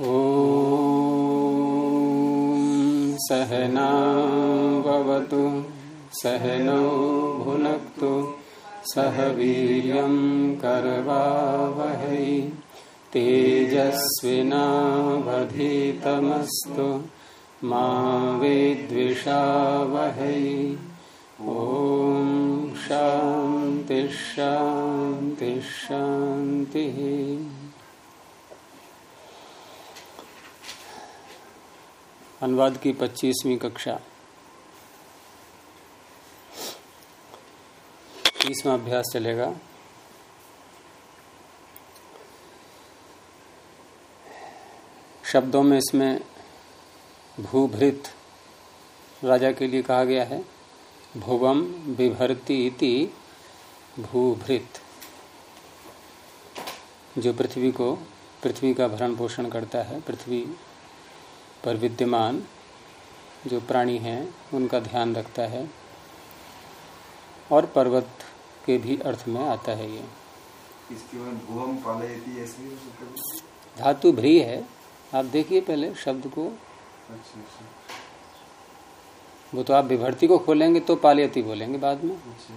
ॐ सहनावतु सहनौ भुनक्तु सह वीर्यं करवावहै तेजस्विनावधीतमस्तु मा विद्विषावहै। ॐ शान्ति शान्ति। अनुवाद की पच्चीसवीं कक्षा। तीसवा अभ्यास चलेगा। शब्दों में इसमें भूभृत राजा के लिए कहा गया है। भुवम बिभरती इति भूभृत, जो पृथ्वी को, पृथ्वी का भरण पोषण करता है, पृथ्वी पर विद्यमान जो प्राणी हैं उनका ध्यान रखता है और पर्वत के भी अर्थ में आता है ये। धातु भ्री है। आप देखिए पहले शब्द को। अच्छा अच्छा। वो तो आप विभर्ती को खोलेंगे तो पालयती बोलेंगे बाद में। अच्छा।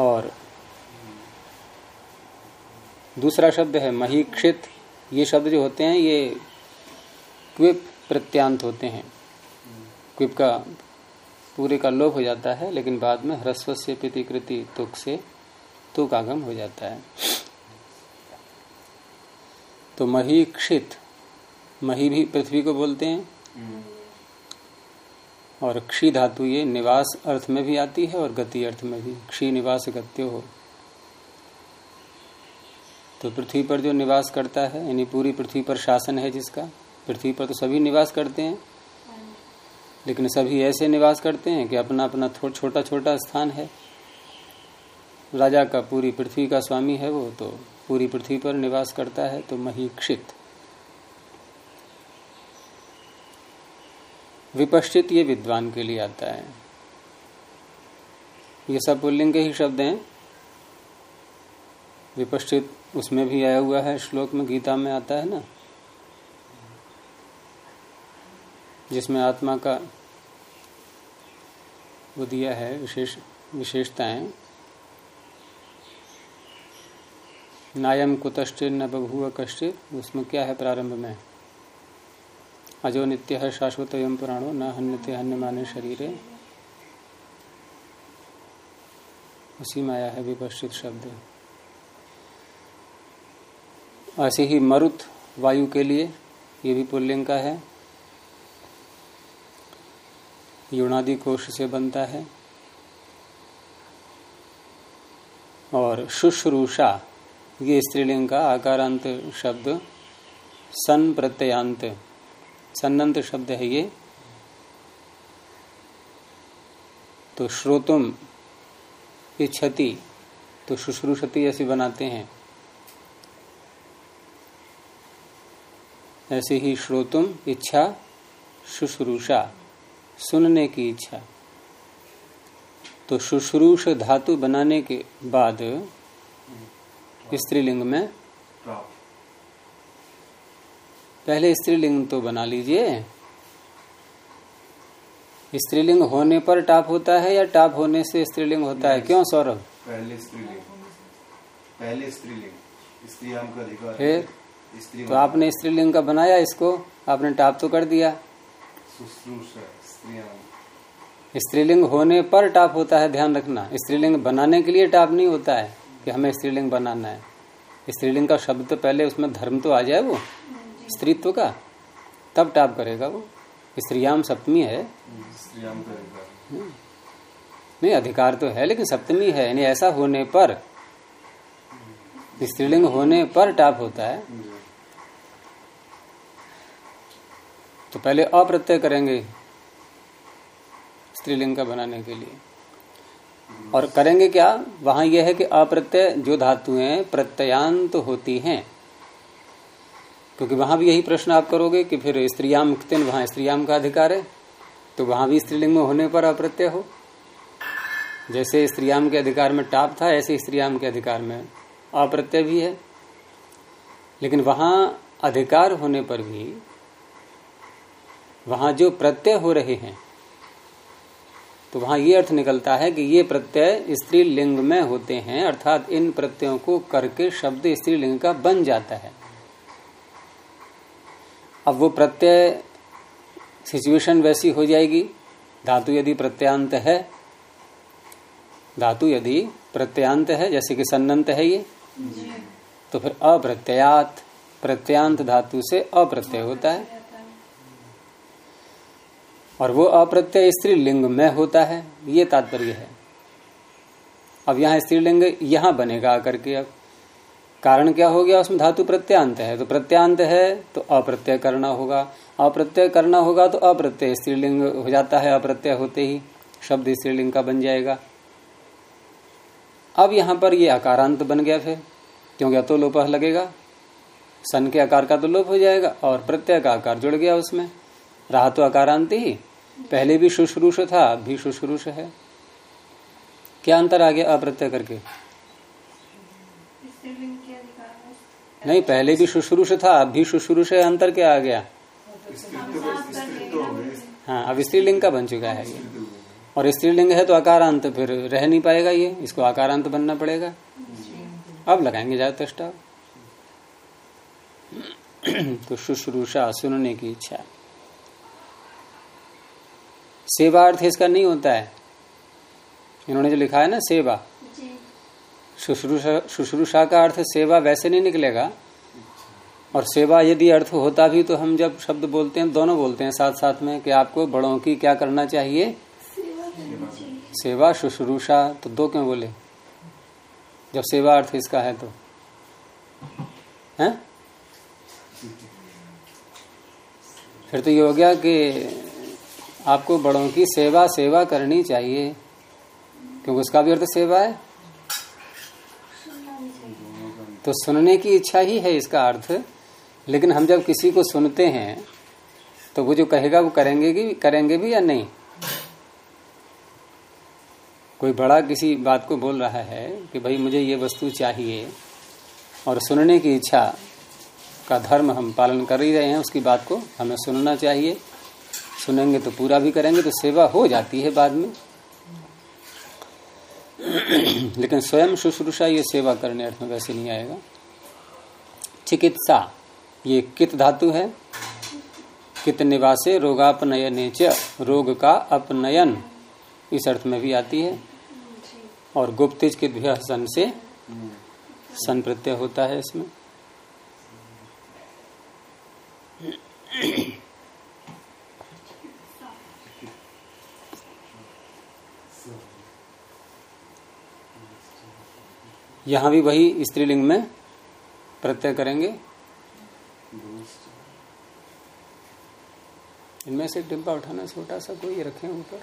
और दूसरा शब्द है महीक्षित। ये शब्द जो होते हैं, ये क्विप प्रत्यांत होते हैं। क्विप का पूरे का लोप हो जाता है, लेकिन बाद में ह्रस्व से प्रतिकृति तुक से तुक आगम हो जाता है। तो महीक्षित, मही भी पृथ्वी को बोलते हैं। और क्षी धातु ये निवास अर्थ में भी आती है और गति अर्थ में भी। क्षी निवास गत्यो हो। तो पृथ्वी पर जो निवास करता है, यानी पूरी पृथ्वी पर शासन है जिसका, पृथ्वी पर तो सभी निवास करते हैं। लेकिन सभी ऐसे निवास करते हैं कि अपना अपना छोटा छोटा स्थान है। राजा का पूरी पृथ्वी का स्वामी है वो तो पूरी पृथ्वी पर निवास करता है तो महीक्षित। विपश्चित ये विद्वान के लिए आता है। ये सब पुल्लिंग के ही शब्द हैं। विपश्चित उसमें भी आया हुआ है, श्लोक में गीता में आता है ना? जिसमें आत्मा का वो दिया है विशेष, विशेषताएँ। नायम कुतश्चित न बभुआ कश्चित, उसमें क्या है प्रारंभ में? अजो नित्य है शाश्वत एवं पुराणो, न हन्यते हन्य माने शरीरे। उसी में आया है विपश्चित शब्द। ऐसे ही मरुत वायु के लिए ये भी पुल्लिंग का है। युणादि कोश से बनता है। और शुश्रूषा, ये स्त्रीलिंग का आकारांत शब्द सन प्रत्ययांत सन्नंत शब्द है ये। तो श्रोतुम, इच्छति तो शुश्रूषति ऐसी बनाते हैं। ऐसे ही श्रोतुम इच्छा शुश्रूषा सुनने की इच्छा। तो शुश्रूष धातु बनाने के बाद स्त्रीलिंग में पहले स्त्रीलिंग तो बना लीजिए। स्त्रीलिंग होने पर टाप होता है या टाप होने से स्त्रीलिंग होता है? क्यों सौरभ? पहले स्त्रीलिंग। पहले स्त्रीलिंग स्त्री का अधिकार तो आपने स्त्रीलिंग का बनाया इसको आपने टाप तो कर दिया। स्त्रीलिंग होने पर टाप होता है ध्यान रखना। स्त्रीलिंग बनाने के लिए टाप नहीं होता है कि हमें स्त्रीलिंग बनाना है। स्त्रीलिंग का शब्द तो पहले उसमें धर्म तो आ जाए वो स्त्रीत्व का तब टाप करेगा वो। स्त्रियाम सप्तमी है। स्त्रियाम नहीं अधिकार तो है लेकिन सप्तमी है। यानी ऐसा होने पर स्त्रीलिंग होने पर टाप होता है। तो पहले अप्रत्यय करेंगे स्त्रीलिंग का बनाने के लिए। और करेंगे क्या? वहाँ यह है कि अप्रत्यय जो धातुएँ प्रत्ययांत होती हैं। क्योंकि वहाँ भी यही प्रश्न आप करोगे कि फिर स्त्रियाम वहाँ स्त्रियाम का अधिकार है। तो वहाँ भी स्त्रीलिंग में होने पर अप्रत्यय हो। जैसे स्त्रियाम के अधिकार में टाप था, ऐसे स्त्रियाम के अधिकार में अप्रत्यय भी है। लेकिन वहाँ अधिकार होने पर भी वहाँ जो प्रत्यय हो रहे हैं तो वहाँ ये अर्थ निकलता है कि ये प्रत्यय स्त्रीलिंग में होते हैं अर्थात इन प्रत्ययों को करके शब्द स्त्रीलिंग का बन जाता है। अब वो प्रत्यय सिचुएशन वैसी हो जाएगी धातु यदि प्रत्यांत है धातु यदि प्रत्यांत है जैसे कि सन्नंत है ये तो फिर अप्रत्ययात प्रत्यांत धातु से अप्रत्यय होता है। और वो अप्रत्यय स्त्रीलिंग में होता है, ये तात्पर्य है। अब यहाँ स्त्रीलिंग यहाँ बनेगा आकर के। अब कारण क्या हो गया? उसमें धातु प्रत्यांत है। तो प्रत्यांत है तो अप्रत्यय करना होगा। अप्रत्यय करना होगा तो अप्रत्यय स्त्रीलिंग हो जाता है, अप्रत्यय होते ही शब्द स्त्रीलिंग का बन जाएगा। अब यहाँ पर ये आकारांत बन गया फिर, क्योंकि अतो लोप लगेगा। सन के आकार का तो लोप हो जाएगा, और प्रत्यय का आकार जुड़ गया उसमें। रहा तो आकारांत ही पहले भी शुश्रूष था, अब भी शुश्रूष है। क्या अंतर आ गया अप्रत्यय करके? नहीं, पहले भी शुश्रूष था, अब भी शुश्रूष है, अंतर क्या आ गया? हाँ अब स्त्रीलिंग का बन चुका है ये। और स्त्रीलिंग है तो आकारांत फिर रह नहीं पाएगा ये, इसको आकारांत बनना पड़ेगा। अब लगाएँगे ज़्यादा तो शुश्रूषा सुनने की इच्छा। सेवा अर्थ इसका नहीं होता है। इन्होंने जो लिखा है ना सेवा। शुश्रूषा शुश्रूषा का अर्थ सेवा वैसे नहीं निकलेगा। और सेवा यदि अर्थ होता भी तो हम जब शब्द बोलते हैं दोनों बोलते हैं साथ साथ में कि आपको बड़ों की क्या करना चाहिए। सेवा शुश्रूषा तो दो क्यों बोले? जब सेवा अर्थ इसका है तो। है? फिर तो ये हो गया कि आपको बड़ों की सेवा सेवा करनी चाहिए। क्योंकि उसका भी अर्थ सेवा है। तो सुनने की इच्छा ही है इसका अर्थ। लेकिन हम जब किसी को सुनते हैं तो वो जो कहेगा, वो करेंगे कि, करेंगे भी या नहीं? कोई बड़ा किसी बात को बोल रहा है कि भाई मुझे ये वस्तु चाहिए, और सुनने की इच्छा का धर्म हम पालन कर ही रहे हैं, उसकी बात को हमें सुनना चाहिए। सुनेंगे तो पूरा भी करेंगे तो सेवा हो जाती है बाद में। लेकिन स्वयं शुश्रूषा ये सेवा करने अर्थ में वैसे नहीं आएगा। चिकित्सा, ये कित धातु है? कित निवासे रोगापनयन रोग का अपनयन, इस अर्थ में भी आती है। और गुप्तिज के सन से सन प्रत्यय होता है इसमें। यहाँ भी वही स्त्रीलिंग में प्रत्यय करेंगे। इनमें से डिब्बा उठाना छोटा सा कोई रखें ऊपर।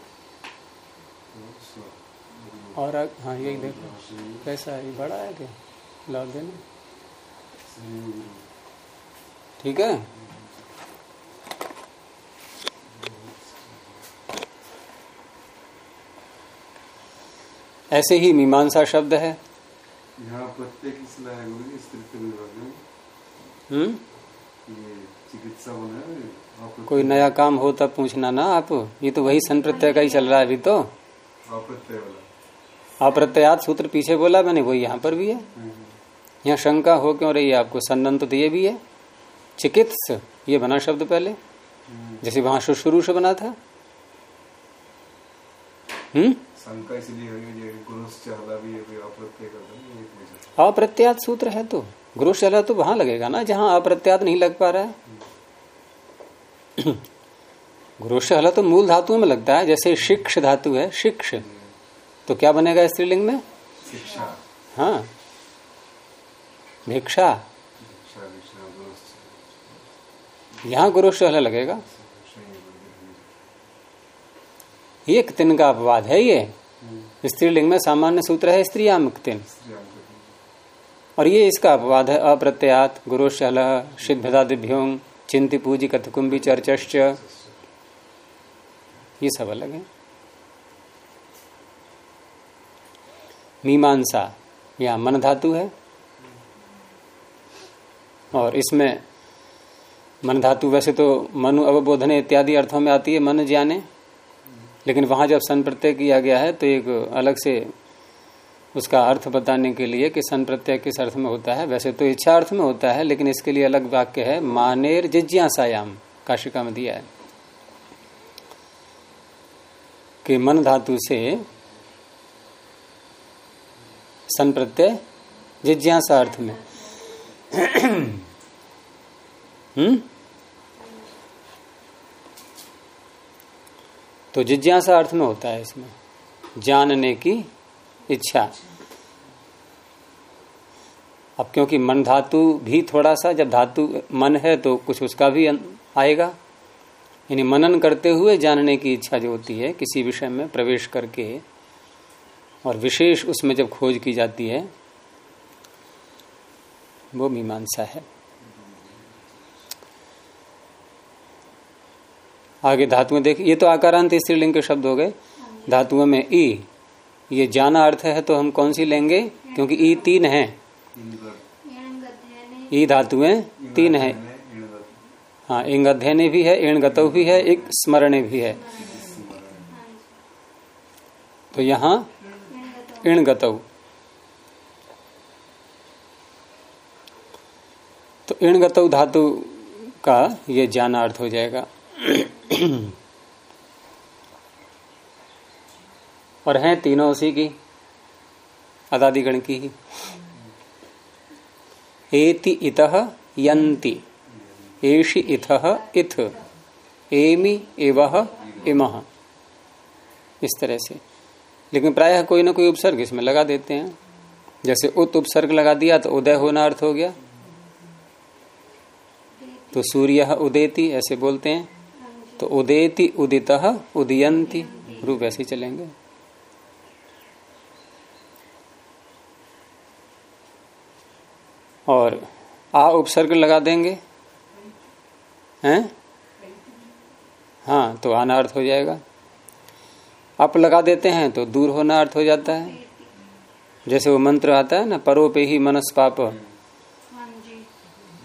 और हाँ यही देखो। कैसा है? बड़ा है क्या? ला देना। ठीक है? ऐसे ही मीमांसा शब्द है। यहाँ प्रत्येक हम्म? चिकित्सा बना कोई नया काम हो तब पूछना ना आप। ये तो वही सन प्रत्यय का ही चल रहा है अभी तो। अप्रत्यय वाला। अप्रत्यात सूत्र पीछे बोला मैंने वही यहाँ पर भी है। यहाँ शंका हो क्यों रही है आपको? सन्नंत तो ये भी है। चिकित्स ये बना शब्द पहले। जैसे वहाँ शुरू से बना था। हम्म? शंका इसलिए ये भी अप्रत्यय का था, ये पूछा। अप्रत्यात सूत्र है तो। गुरु चला तो वहाँ लगेगा ना जहाँ अप्रत्यात नहीं लग पा रहा है। गुरु शहला तो मूल धातुओं में लगता है जैसे शिक्ष धातु है शिक्ष। तो क्या बनेगा स्त्रीलिंग में? शिक्षा। हाँ। भिक्षा। यहाँ गुरु शहला लगेगा। ये तिन का अपवाद है ये। स्त्रीलिंग में सामान्य सूत्र है स्त्रियामक तिन। और ये इसका अपवाद है अप्रत्यात गुरु शल सिद्धदादिभ्यों चिंति पूजी कथकुंभी चर्चश्च। ये सब अलग है। मीमांसा या मन धातु है। और इसमें मन धातु, वैसे तो मनु अवबोधने इत्यादि अर्थों में आती है, मन जाने लेकिन वहाँ जब सन प्रत्यय किया गया है तो एक अलग से उसका अर्थ बताने के लिए कि सन प्रत्यय किस अर्थ में होता है। वैसे तो इच्छा अर्थ में होता है, लेकिन इसके लिए अलग वाक्य है, मानेर जिज्ञासायाम, काशिका में दिया है। कि मन धातु से सन प्रत्यय जिज्ञासा अर्थ में। हम्म? तो जिज्ञासा अर्थ में होता है इसमें, जानने की इच्छा। अब क्योंकि मन धातु भी थोड़ा सा, जब धातु मन है तो कुछ उसका भी आएगा। यानी मनन करते हुए जानने की इच्छा जो होती है, किसी विषय में प्रवेश करके, और विशेष उसमें जब खोज की जाती है, वो मीमांसा है। आगे धातुएँ देख, ये तो आकारांत स्त्रीलिंग के शब्द हो गए। धातुओं में ई, ये जाना अर्थ है तो हम कौन सी लेंगे? क्योंकि ई तीन है। ई धातुएँ तीन है। हाँ इंग अध्ययने भी है इण गतव भी है, एक स्मरण भी है। तो यहाँ इण गतव तो इण गतव धातु का ये जाना अर्थ हो जाएगा। और हैं तीनों उसी की? अदादिगण की ही। एति इतः यंति एषि इथः इथ। एमि एवह इमह इस तरह से। लेकिन प्रायः कोई ना कोई उपसर्ग इसमें लगा देते हैं। जैसे उत उपसर्ग लगा दिया तो उदय होना अर्थ हो गया। तो सूर्य उदेति ऐसे बोलते हैं। तो उदेति उदित उदयंती रूप ऐसे चलेंगे। और आ उपसर्ग लगा देंगे। हैं? हाँ तो आना अर्थ हो जाएगा। अप लगा देते हैं तो दूर होना अर्थ हो जाता है। जैसे वो मंत्र आता है ना परो पे ही मनस पाप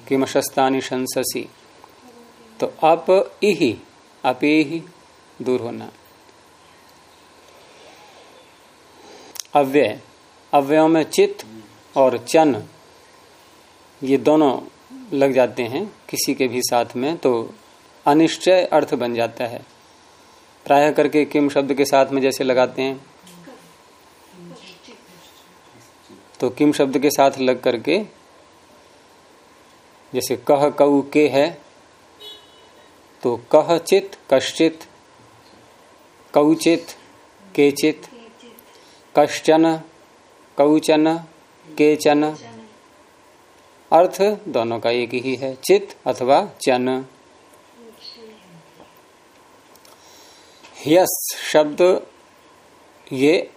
किमशस्तानी शंससी। तो अप इही। अपे ही दूर होना। अव्यय, अव्ययों में चित्त और चन, ये दोनों लग जाते हैं किसी के भी साथ में तो अनिश्चय अर्थ बन जाता है। प्राय करके किम शब्द के साथ में जैसे लगाते हैं। तो किम शब्द के साथ लग करके जैसे कह कऊ के है तो कह चित कश्चित, कौचित, केचित, कश्चन, कौचन, केचन। अर्थ दोनों का एक ही है, चित अथवा चन। यस शब्द, ये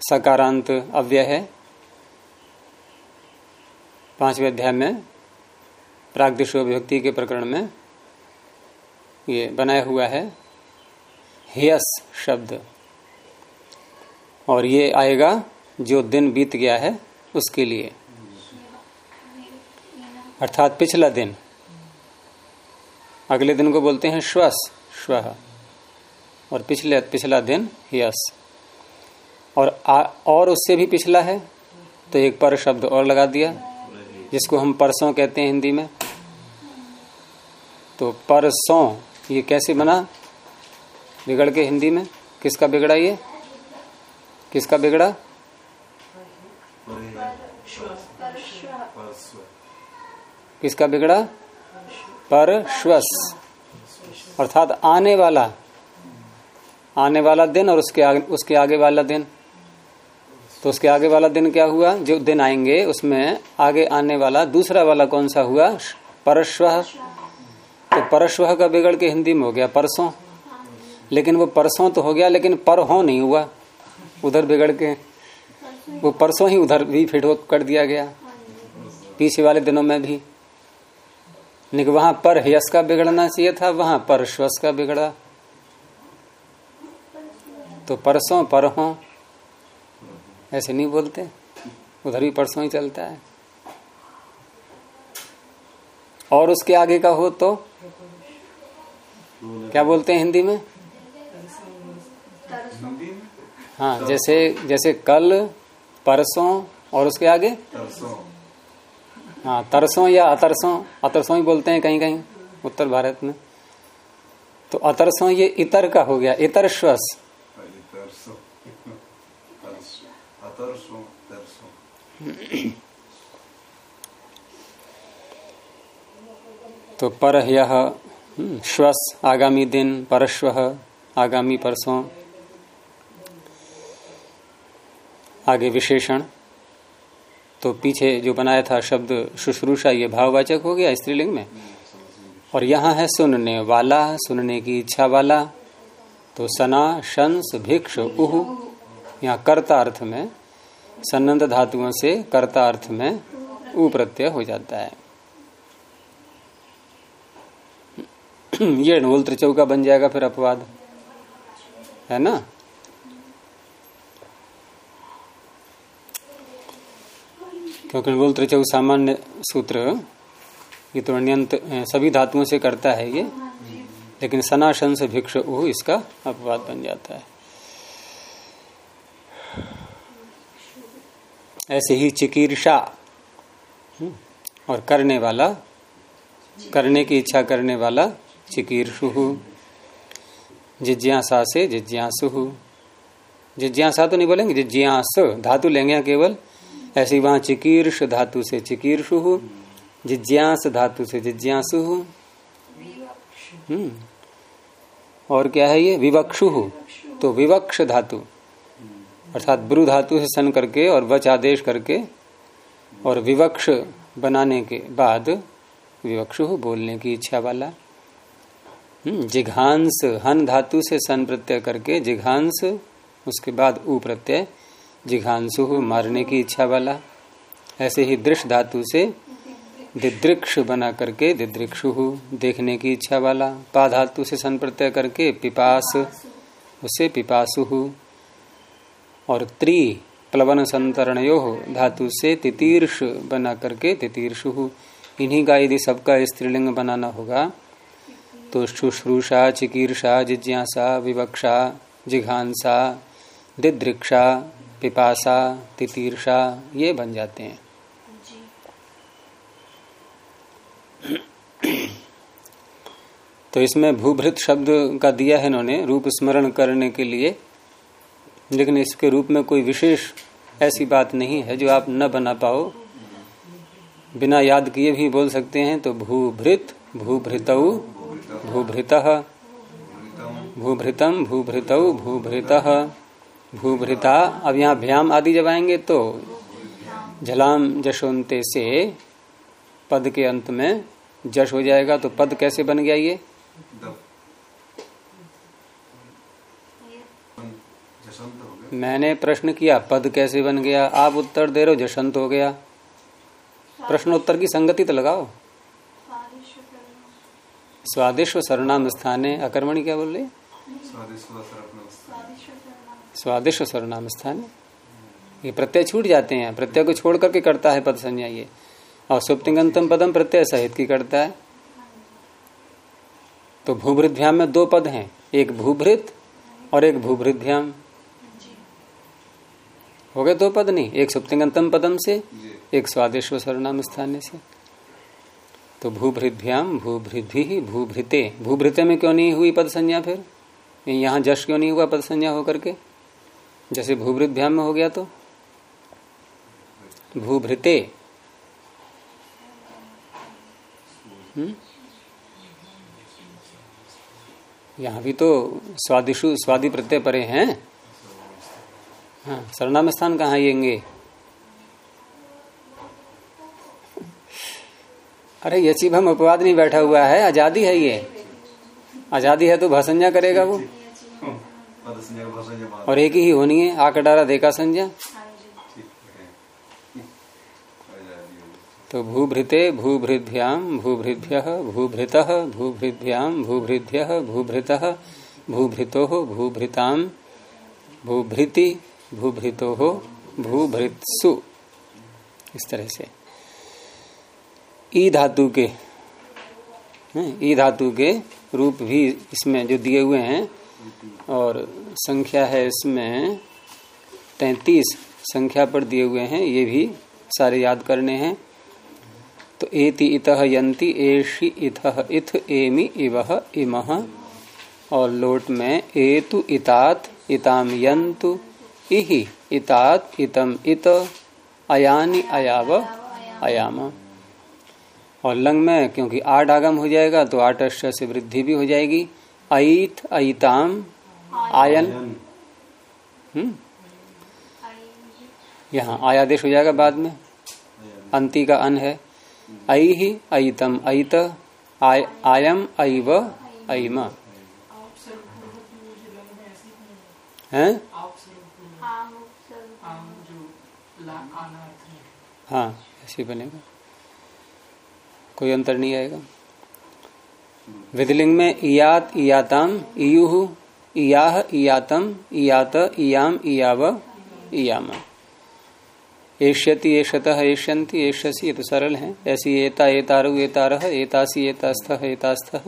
सकारांत अव्यय है। पाँचवें अध्याय में प्रागदिश के प्रकरण में ये बनाया हुआ है। हियस शब्द। और ये आएगा जो दिन बीत गया है उसके लिए। अर्थात पिछला दिन। अगले दिन को बोलते हैं श्वस श्व। और पिछले पिछला दिन यस और आ, और उससे भी पिछला है तो एक पर शब्द और लगा दिया जिसको हम परसों कहते हैं हिंदी में। तो परसों ये कैसे बना? बिगड़ के हिंदी में? किसका बिगड़ा ये? किसका बिगड़ा? किसका बिगड़ा? पर श्वस अर्थात आने वाला। आने वाला दिन और उसके आगे उसके आगे वाला दिन। तो उसके आगे वाला दिन क्या हुआ? जो दिन आएँगे, उसमें आगे आने वाला दूसरा वाला कौन सा हुआ? परश्व। तो परश्व का बिगड़ के हिंदी में हो गया परसों। लेकिन वो परसों तो हो गया, लेकिन पर हो नहीं हुआ। उधर बिगड़ के, वो परसों ही उधर भी फिट कर दिया गया। पीछे वाले दिनों में भी। लेकिन वहाँ पर यश का बिगड़ना चाहिए था, वहाँ पर श्वस का बिगड़ा। तो परसों पर हो। ऐसे नहीं बोलते। उधर भी परसों ही चलता है। और उसके आगे का हो तो क्या बोलते हैं हिंदी में? हाँ जैसे जैसे कल, परसों, और उसके आगे? हाँ तरसों या अतरसों। अतरसों ही बोलते हैं कहीं कहीं उत्तर भारत में। तो अतरसों ये इतर का हो गया, इतर श्वस। तो पर यह श्वस, आगामी दिन, परश्व, आगामी परसों। आगे विशेषण। तो पीछे जो बनाया था शब्द शुश्रूषा, ये भाववाचक हो गया स्त्रीलिंग में? और यहाँ है सुनने वाला, सुनने की इच्छा वाला। तो सना, शंस, भिक्ष, उह। यहाँ कर्ता अर्थ में, सन्नंद धातुओं से कर्ता अर्थ में उ प्रत्यय हो जाता है। ये ढोल त्रिचौका बन जाएगा फिर अपवाद। है ना? क्योंकि ढोल त्रिचौक सामान्य सूत्र ये तो अन्यंत सभी धातुओं से करता है ये। लेकिन सनाशन से भिक्ष वो इसका अपवाद बन जाता है। ऐसे ही चिकीर्षा हम्म, और करने वाला करने की इच्छा करने वाला चिकीर्षु। जिज्ञासा से जिज्ञासु। जिज्ञासा तो नहीं बोलेंगे, जिज्ञास धातु लेंगे केवल? ऐसे वहाँ चिकीर्ष धातु से चिकीर्षु, जिज्ञास धातु से जिज्ञासु। हम्म। और क्या है ये? विवक्षु। तो विवक्ष धातु। अर्थात ब्रु धातु से सन करके और वच आदेश करके और विवक्ष बनाने के बाद विवक्षु बोलने की इच्छा वाला। जिघांस, हन धातु से सन प्रत्यय करके जिघांस, उसके बाद उ प्रत्यय, जिघांसु मारने की इच्छा वाला। ऐसे ही दृश धातु से दिदृक्ष बना करके दिदृक्षु देखने की इच्छा वाला। पा धातु से सन प्रत्यय करके पिपास, उसे पिपासु। और त्रि, प्लवन संतरणयो धातु से तितीर्ष बना करके तितीर्षु। इन्हीं का यदि सबका स्त्रीलिंग बनाना होगा तो शुश्रूषा चिकीर्षा जिज्ञासा विवक्षा जिघांसा दिदृक्षा पिपासा तितीर्षा ये बन जाते हैं। तो इसमें भूभृत शब्द का दिया है इन्होंने, रूप स्मरण करने के लिए। लेकिन इसके रूप में कोई विशेष ऐसी बात नहीं है जो आप न बना पाओ। बिना याद किए भी बोल सकते हैं तो भूभृत भूभृत भूभृत भूभृतम भूभृत भूभृत, भूभृता अब यहाँ भ्याम आदि जब आएँगे तो झलाम जशोन्ते से पद के अंत में जश हो जाएगा तो पद कैसे बन गया ये? मैंने प्रश्न किया, पद कैसे बन गया? आप उत्तर दे रहे हो, जशंत हो गया। प्रश्न उत्तर की संगति तो लगाओ। सरनाम स्थाने अकर्मणी क्या बोल रहे स्वादिष्ट व सर्वनाम स्वादिष्ट सरनाम स्थान ये प्रत्यय छूट जाते हैं प्रत्यय को छोड़ करके करता है पद संज्ञा ये। और सुप्तिंगंतम पदम प्रत्यय सहित की करता है। तो भूभृतभ्याम में दो पद हैं एक भूभृत और एक भूभृतभ्याम हो गए दो पद नहीं एक सुप्तिंगंतम पदम से एक स्वादेश्व सरनाम स्थान से। तो भूभृतभ्याम भूभृद्भि भूभृते। भूभृते में क्यों नहीं हुई पद संज्ञा फिर यहाँ जश क्यों नहीं हुआ पद संज्ञा होकर के? जैसे भूभृद्याम में हो गया तो? भूभृते। हम्म? यहाँ भी तो स्वादिशु स्वादि प्रत्यय परे हैं। हाँ सरनाम स्थान कहाँ आएँगे? अरे यचिब हम अपवाद नहीं बैठा हुआ है, आज़ादी है ये। आज़ादी है तो भसंजा करेगा वो। और एक ही होनी है आक डारा देखा संज्ञा। तो भूभृते भूभृभ्याम भूभृभ्य भूभृत भूभृभ्याम भूभृभ्य भूभृत, भूभृतो, भूभृताम, भूभृति, भूभृतो भू भृत्सु इस तरह से। ई धातु के ई धातु के रूप भी इसमें जो दिए हुए हैं, और संख्या है इसमें तैतीस संख्या पर दिए हुए हैं, ये भी सारे याद करने हैं। तो एति इतः यंति एषि इथः इथ एमि इवह इमह और लोट में एतु इतात इताम यंतु इहि इतात इतम इत, अयानि अयाव अयाम। और लंग में क्योंकि आठ आगम हो जाएगा तो आठ अश्व से वृद्धि भी हो जाएगी। अत अताम आयन। हम्म? यहाँ आयादेश हो जाएगा बाद में। अंति का अन है। अई ही अतम अत आय, आयम अव अम है? हाँ। ऐसे बनेगा। कोई अंतर नहीं आएगा। विधिलिंग में इयात इयाताम इयु इयाह इयातम, इयात इयाम इयाव इयामा। एष्यति एषत एष्यंति एष्यसी, ये तो सरल है। ऐसी एता एतारु एतार एतासी एतास्थ एतास्थ।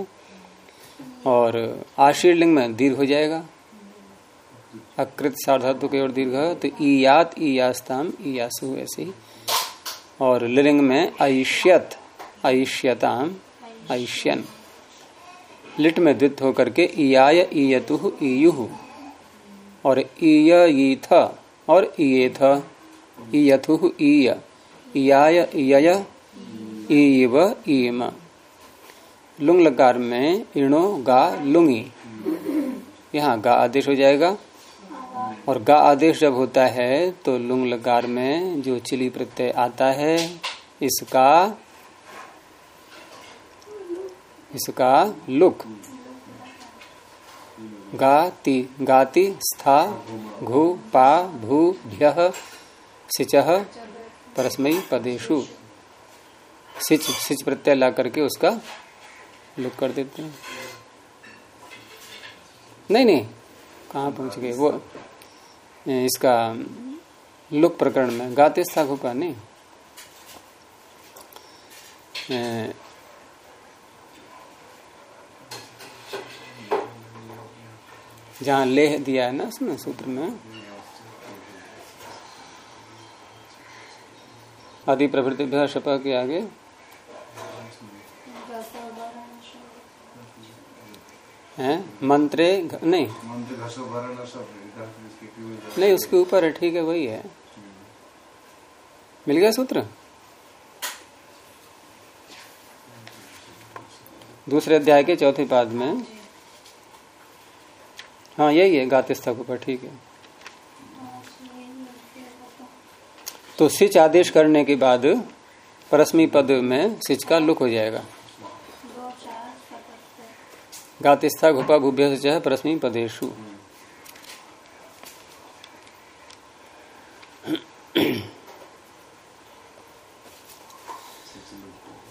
और आशीर्लिंग में दीर्घ हो जाएगा। अकृत सार्धातु की ओर दीर्घ तो ईयात ईयास्ताम ईयासु ऐसे ही। और लिंग में ऐष्यत ऐष्यताम, ऐष्यन। लिट में द्वित होकर के ईयाय ईयतु ईयु। और ईय और ईयथ। इयथु ईय, इयाय इयय ईव ईम। लुंग लकार में इणो गा लुंगी। यहाँ गा आदेश हो जाएगा। और गा आदेश जब होता है तो लुंग लकार में जो चिली प्रत्यय आता है, इसका इसका लुक। गाति गाति स्था, घु, पा, भू भ्य सिच परस्मयी पदेशु सिच सिच प्रत्यय ला करके उसका लुक कर देते हैं। नहीं नहीं, कहा पहुँच गए? वो इसका लुक प्रकरण में। गाते स्थाखु का नहीं। जहाँ लेह दिया है ना उसमें, सूत्र में? आदि प्रभृति शप के आगे। हैं? मंत्रे नहीं। नहीं, उसके ऊपर है, ठीक है, वही है। मिल गया सूत्र? दूसरे अध्याय के चौथे पाद में। हाँ यही है गातिस्था के ऊपर, ठीक है। तो सिच आदेश करने के बाद परस्मी पद में सिच का लुक हो जाएगा। गातिस्था घुपा घुभ्य परस्मी पदेशु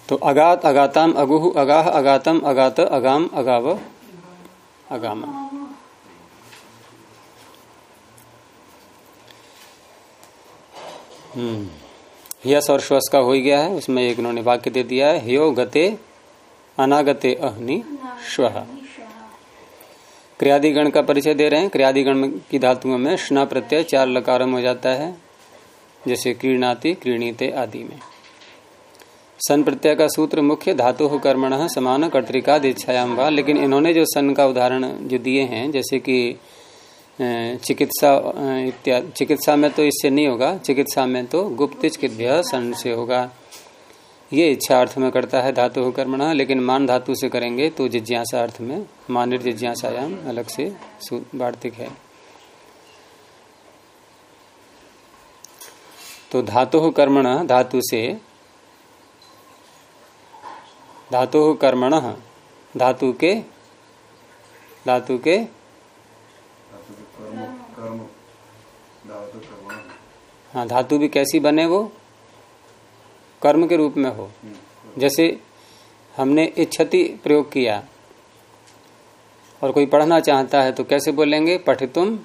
तो अगात अगाताम अगुह अगाह अगातम अगात अगाम अगाव अगाम। हम्म। यस और श्वस का हो गया है, उसमें एक उन्होंने वाक्य दे दिया है, ह्यो गते अनागते अहनि श्व। क्रियादिगण का परिचय दे रहे हैं, क्रियादिगण की धातुओं में स्ना प्रत्यय चार लकारम हो जाता है, जैसे क्रीणाति, क्रीणीते आदि में। सन प्रत्यय का सूत्र मुख्य धातु कर्मण, समान कर्तिका दीक्षायाम वा, लेकिन इन्होंने जो सन का उदाहरण जो दिए हैं, जैसे कि चिकित्सा इत्यादि चिकित्सा में तो इससे नहीं होगा, चिकित्सा में तो गुप्त चिकित्भ्य सन से होगा। ये इच्छा अर्थ में करता है धातु कर्मण, लेकिन मान धातु से करेंगे तो जिज्ञासा अर्थ में, मान जिज्ञासायाम अलग से, वार्तिक है। तो धातु कर्मण, धातु से, धातु कर्मण, धातु के धातु के हाँ। धातु भी कैसी बने वो? कर्म के रूप में हो। जैसे हमने इच्छति प्रयोग किया और कोई पढ़ना चाहता है तो कैसे बोलेंगे? पठितुम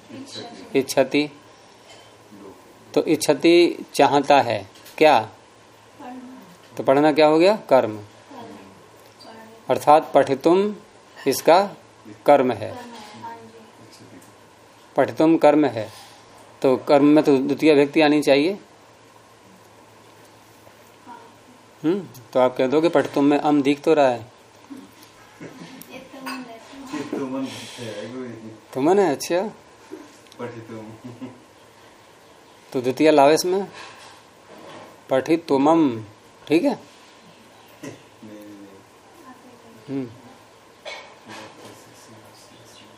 इच्छति। तो इच्छति चाहता है क्या? तो पढ़ना क्या हो गया? कर्म। अर्थात पठितुम इसका कर्म है। पठितुम कर्म है। तो कर्म में तो द्वितीय व्यक्ति आनी चाहिए। हम्म तो आप कह दोगे पठितुम में अम दिख तो रहा है। तुमन है अच्छा। तो द्वितीय लावेश में पठित तुमम ठीक है? नहीं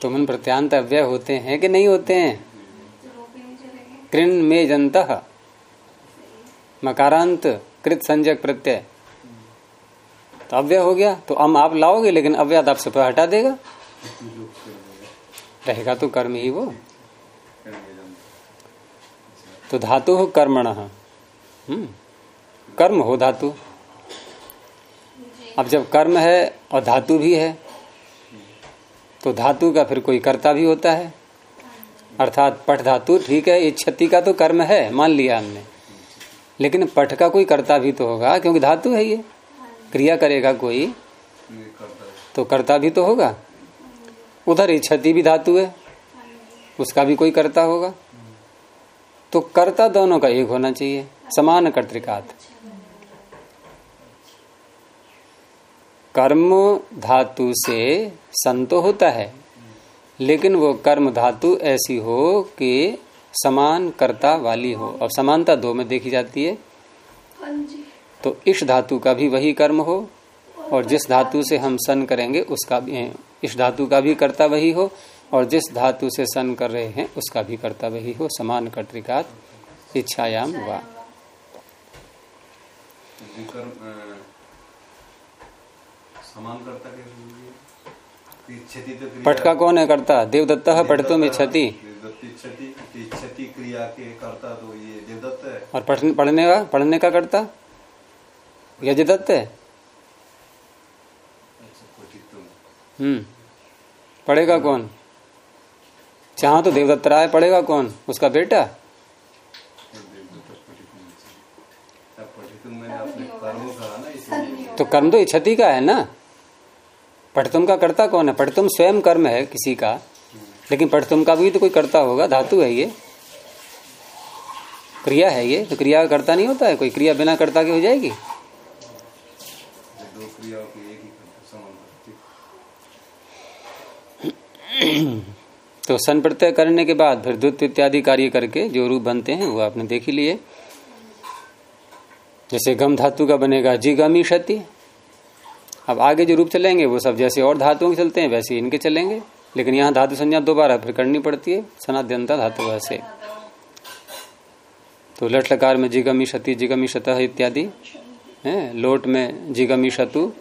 हम्म तुमन प्रत्यांत अव्यय होते हैं कि नहीं होते हैं? कृण में जंत मकारांत, कृत संजक प्रत्यय। तो अव्यय हो गया तो अम आप लाओगे, लेकिन अव्यय आप से हटा देगा। रहेगा तो कर्म ही वो। तो धातु हो कर्मण। हम्म कर्म हो धातु। अब जब कर्म है और धातु भी है तो धातु का फिर कोई कर्ता भी होता है। अर्थात पठ धातु, ठीक है इच्छति का तो कर्म है, मान लिया हमने। लेकिन पठ का कोई कर्ता भी तो होगा, क्योंकि धातु है ये। क्रिया करेगा कोई तो कर्ता भी तो होगा। उधर इच्छति भी धातु है, उसका भी कोई कर्ता होगा। तो कर्ता दोनों का एक होना चाहिए, समान कर्तिकात। कर्म धातु से संतो होता है। लेकिन वो कर्म धातु ऐसी हो कि समान कर्ता वाली हो। अब समानता दो में देखी जाती है। तो इस धातु का भी वही कर्म हो और जिस धातु से हम सन करेंगे उसका भी इस धातु का भी कर्ता वही हो और जिस धातु से सन कर रहे हैं उसका भी कर्ता वही हो। समान कर्तिकात इच्छायाम वा। विकर्म अ, समान करता कैसे इच्छति तो पट का कौन है कर्ता? देवदत्त पठितुम इच्छति। देवदत्त इच्छति इच्छति क्रिया के करता तो ये देवदत्त है। और पढ़ने पढ़ने का पढ़ने का कर्ता? यजदत्त है? अच्छा हम्म। पढ़ेगा कौन? चाह तो देवदत्त राय पढ़ेगा कौन? उसका बेटा? इसलिए तो कर्म तो इच्छति का है ना? पठतुम का कर्ता कौन है? पठतुम स्वयं कर्म है किसी का। लेकिन पठतुम का भी तो कोई कर्ता होगा धातु है ये। क्रिया है ये तो क्रिया का कर्ता नहीं होता है? कोई क्रिया बिना कर्ता की हो जाएगी? तो सन प्रत्यय करने के बाद फिर द्वित इत्यादि कार्य करके जो रूप बनते हैं वो आपने देख ही लिए। जैसे गम धातु का बनेगा जी गमी क्षति अब आगे जो रूप चलेंगे, वो सब जैसे और धातुओं के चलते हैं, वैसे इनके चलेंगे। लेकिन यहाँ धातु संज्ञा दोबारा फिर करनी पड़ती है, सनाद्यंता धातु वैसे। तो लट लकार में जिगमी क्षति जिगमी शत इत्यादि, है? लोट में जिगमी शतु,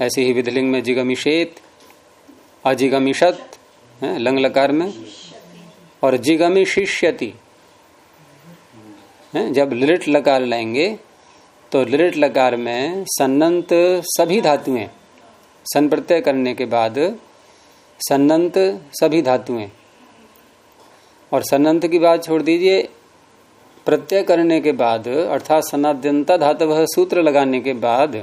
ऐसे ही विधलिंग में जिगमी शेत, अजिगमी शत, है? लंग लकार में। और जिगमी शिष्यति जब लिट लकार लाएँगे तो लिट लकार में सन्नंत सभी धातुएँ। सन प्रत्यय करने के बाद सन्नंत सभी धातुएँ। और सन्नंत की बात छोड़ दीजिए। प्रत्यय करने के बाद, अर्थात सनाद्यंता धातव सूत्र लगाने के बाद,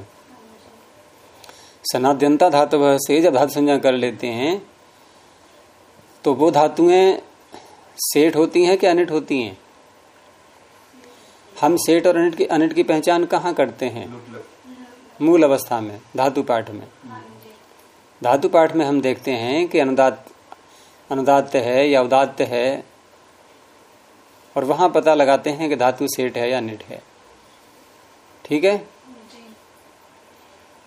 सनाद्यंता धातव से जब धातु संज्ञा कर लेते हैं तो वो धातुएँ सेठ होती हैं कि अनिट होती हैं? हम सेठ और अनिट की अनिट की पहचान कहाँ करते हैं? मूल अवस्था में, धातु पाठ में। धातु पाठ में हम देखते हैं कि अनुदात, अनुदात्त है या उदात्त है, और वहाँ पता लगाते हैं कि धातु सेठ है या निट है। ठीक है?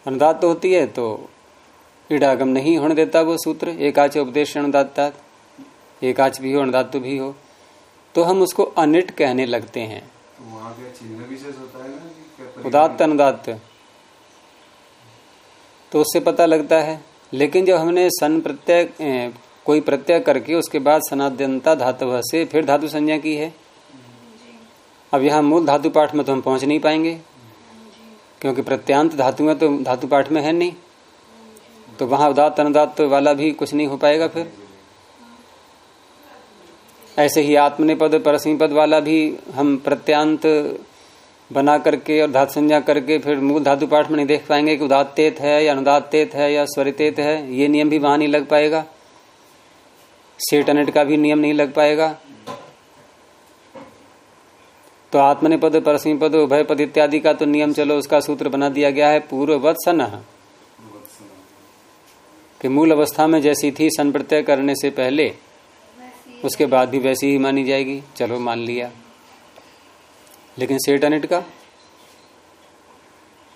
अनुदात्त होती है तो ईडागम नहीं होने देता वो सूत्र एक एकाच उपदेश अनुदात्ता एकाच भी हो अनुदात भी हो। तो हम उसको अनिट कहने लगते हैं। वहाँ का चिन्ह विशेष होता है ना कि क्या परिणाम- उदात्त अनुदात्त। तो उससे पता लगता है। लेकिन जब हमने सन प्रत्यय कोई प्रत्यय करके उसके बाद सनाद्यंता धातु से फिर धातु संज्ञा की है। अब यहाँ मूल धातु पाठ में तो हम पहुँच नहीं पाएँगे। क्योंकि प्रत्यांत धातु में तो धातु पाठ में है नहीं। तो वहाँ उदात अनुदात वाला भी कुछ नहीं हो पाएगा फिर। ऐसे ही आत्मनिपद परसमी पद वाला भी हम प्रत्यांत बना करके और धातु संज्ञा करके फिर मूल धातु पाठ में नहीं देख पाएँगे कि उदात्तेत है या अनुदात्तेत है या स्वरितेत है, ये नियम भी वहाँ नहीं लग पाएगा। सेट अनेट का भी नियम नहीं लग पाएगा। तो आत्मनिपद परसमी पद उभय पद इत्यादि का तो नियम चलो, उसका सूत्र बना दिया गया है पूर्ववत सन कि मूल अवस्था में जैसी थी सन प्रत्यय करने से पहले उसके बाद भी वैसी ही मानी जाएगी। चलो मान लिया। लेकिन सेट अनिट का?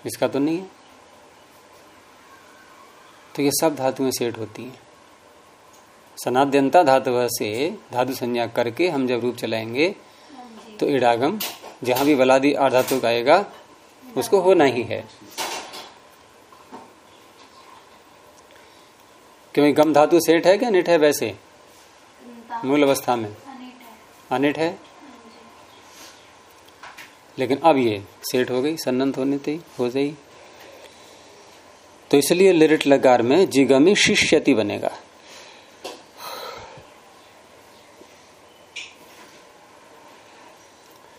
इसका तो नहीं है। तो ये सब धातुएँ सेट होती हैं। सनाद्यंता धातु से धातु संज्ञा करके हम जब रूप चलाएँगे तो इडागम, जहाँ भी बलादी आधातु का आएगा, उसको होना ही है। क्योंकि गम धातु सेठ है क्या? निठ है वैसे। मूल अवस्था में। अनिट है। लेकिन अब ये सेठ हो गई, सन्नत होने थी हो गई तो इसलिए लिरिट लकार में जिगमी शिष्यति बनेगा।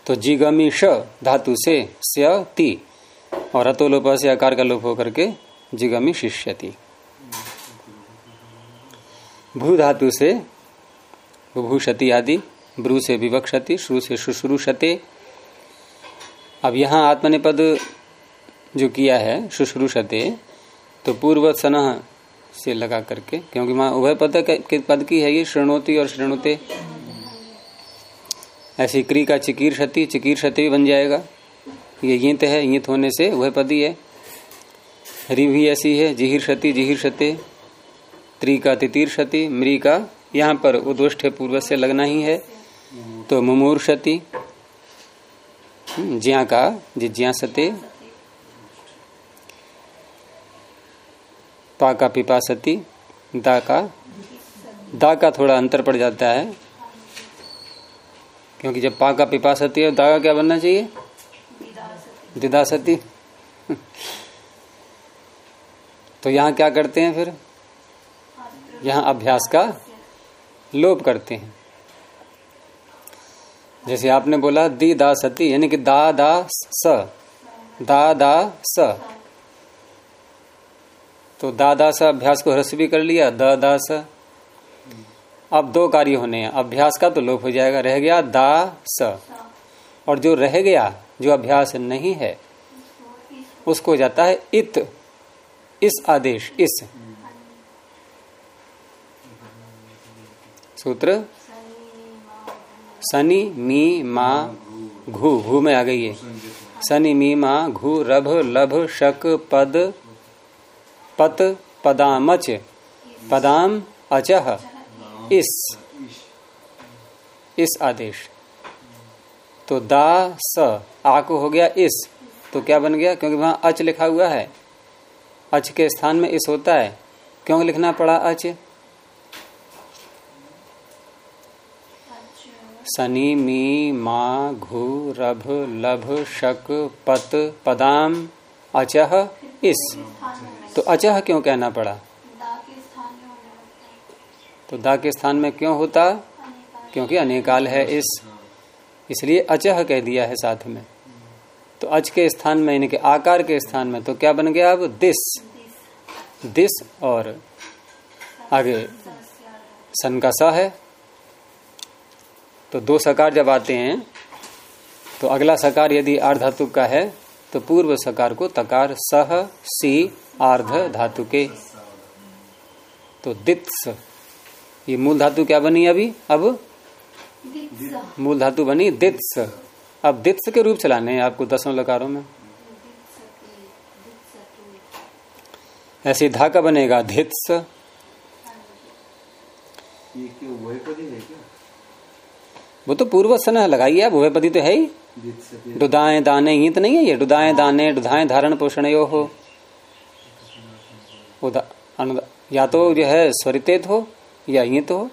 तो जिगमी श धातु से ती और अतो लोप से आकार का लोप होकर के जिगमी शिष्यति। भू धातु से विभूषति आदि, ब्रू से विवक्षति, श्रु से शुश्रूषते। अब यहाँ आत्मनिपद जो किया है, शुश्रूषते तो पूर्व सन से लगा करके, क्योंकि वहाँ उभय पद के पद की है ये, श्रृणोती और श्रृणुते। ऐसी क्री का चिकीर क्षति चिकीर क्षति बन जाएगा। ये यित है, यित होने से वह पद ही है। री भी ऐसी है जिहिर क्षति जिहिर क्षति त्रि का तितीर क्षति मृ का यहाँ पर उदुष्ट पूर्व से लगना ही है। तो मुमूर क्षति ज्या का जिज्ञा सते पा का पिपा सती दा का दा का थोड़ा अंतर पड़ जाता है, क्योंकि जब पा का पिपा सती है दा का क्या बनना चाहिए? दिदा सती तो यहाँ क्या करते हैं फिर? यहाँ अभ्यास का लोप करते हैं। जैसे आपने बोला, दी दा सती यानी कि दा दा स, दा दा स। तो दा दा स अभ्यास को ह्रस्व भी कर लिया, द दा स। अब दो कार्य होने हैं, अभ्यास का तो लोप हो जाएगा, रह गया दा स। और जो रह गया, जो अभ्यास नहीं है, उसको जाता है इत, इस आदेश, इस। सूत्र? सनी, मी, मा, घू। घू में आ गई है सनी, मी, मा, घू, रभ, लभ, शक, पद, पत, पदामच। पदाम, अचह। इस। इस आदेश। तो दा, स। आ को हो गया इस। तो क्या बन गया? क्योंकि वहाँ अच लिखा हुआ है। अच के स्थान में इस होता है। क्यों लिखना पड़ा अच? सनी, मी, मा, घु, रभ, लभ, शक, पत, पदाम, अचह, इस। तो अचह क्यों कहना पड़ा? तो दा के स्थान में क्यों होता? क्योंकि अनेकाल है इस। इसलिए अचह कह दिया है साथ में। तो अच के स्थान में, यानी कि आकार के स्थान में तो क्या बन गया अब? दिस। दिस और आगे। सन का स है। तो दो सकार जब आते हैं तो अगला सकार यदि आर्ध धातु का है तो पूर्व सकार को तकार सह, सी, आर्ध धातु के। तो दित्स, ये मूल धातु क्या बनी अभी? अब मूल धातु बनी दित्स। अब दित्स के रूप चलाने हैं आपको दसों लकारों में। ऐसे धा का बनेगा धित्स। ये क्यों, वही पदी है क्या? वो तो पूर्व सन लगाई है भूपति तो है ही। डुदाए दाने ये तो नहीं है ये? डुदाए दाने डुदाए धारण पोषण यो हो या तो जो है स्वरितेत हो, या ये तो हो।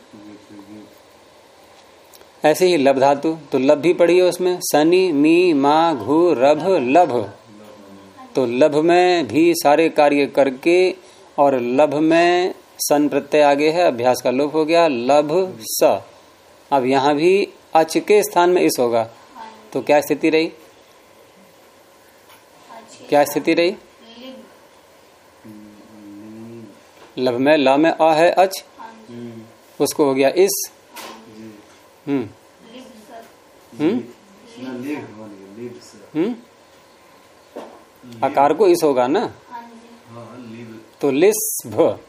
ऐसे ही लभ धातु तो लभ भी पड़ी है उसमें। सनी मी, मा, घू, रभ, लभ। तो लभ में भी सारे कार्य करके और लभ में सन प्रत्यय आगे है, अभ्यास का लोप हो गया। लभ, स। अब यहाँ भी अच के स्थान में इस होगा। तो क्या स्थिति रही? क्या स्थिति रही? लभ में ल में आ है अच? उसको हो गया इस। हम्म। हम्म? हम्म? आकार को इस होगा ना? हाँ तो लिस भ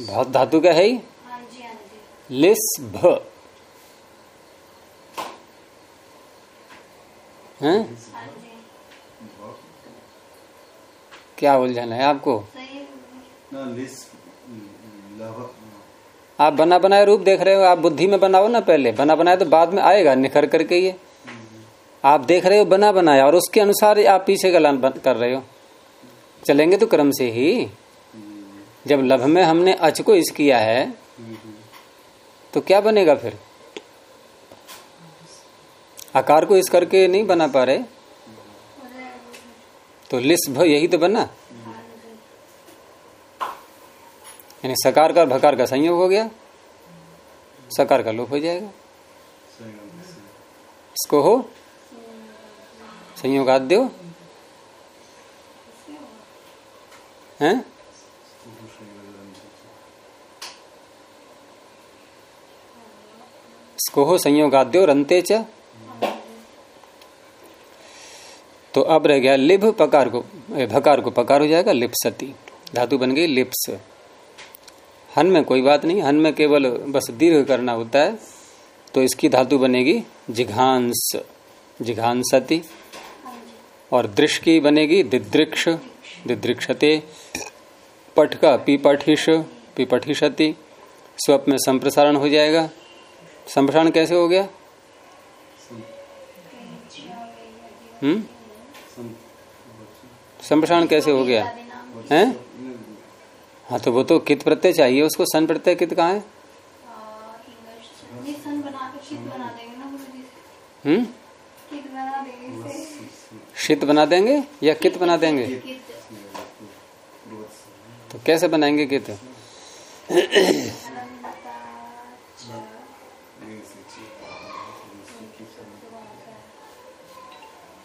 बहुत धातु का है ही। लिस भ। हैं? क्या उलझन है आपको? आप बना बनाए रूप देख रहे हो आप बुद्धि में बनाओ ना पहले। बना बनाए तो बाद में आएगा निखर करके ये। आप देख रहे हो बना बनाया और उसके अनुसार आप पीछे गलान कर रहे हो। चलेंगे तो क्रम से ही। जब लभ में हमने अच को इस किया है तो क्या बनेगा फिर? आकार को इस करके नहीं बना पा रहे? तो लिस भ, यही तो बना? यानी सकार का भकार का संयोग हो गया। सकार का लोप हो जाएगा। इसको हो? संयोगाद्यो? हैं? इसको हो संयोगाद्यो रंते च। तो अब रह गया लिभ पकार को भकार को पकार हो जाएगा, लिप्सती। धातु बन गई लिप्स। हन में कोई बात नहीं, हन में केवल बस दीर्घ करना होता है तो इसकी धातु बनेगी जिघांस, जिघांसती। और दृश की बनेगी दिदृक्ष दिदृक्षते पठ का पिपठिश पिपठिशति स्वप में संप्रसारण हो जाएगा। संप्रसारण कैसे हो गया? हम्म? संप्रसारण कैसे हो गया? हैं? हाँ तो वो तो कित प्रत्यय चाहिए, उसको सन प्रत्यय कित कहा है? हम्म? शीत बना देंगे या कित बना देंगे? तो कैसे बनाएँगे कित?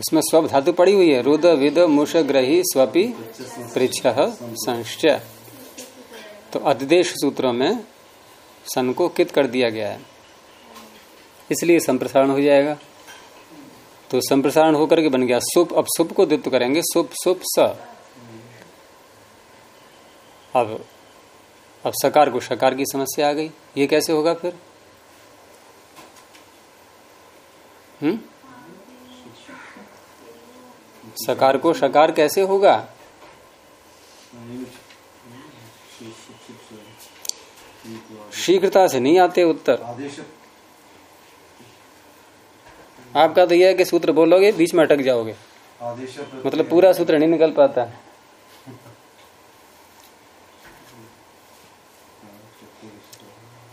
इसमें स्व धातु पड़ी हुई है। रुद, विद, मुष, ग्रही, स्वपि पृछ संश्चय। तो अधिदेश सूत्रों में सन को कित कर दिया गया है। इसलिए संप्रसारण हो जाएगा। तो संप्रसारण होकर के बन गया। सुप, अब सुप को द्वित्व करेंगे। सुप सुप, स। अब अब सकार को सकार की समस्या आ गई। ये कैसे होगा फिर? हम्म? सकार को शकार कैसे होगा? शीघ्रता से नहीं आते उत्तर। आपका तो यह है कि सूत्र बोलोगे, बीच में अटक जाओगे। मतलब पूरा सूत्र नहीं निकल पाता।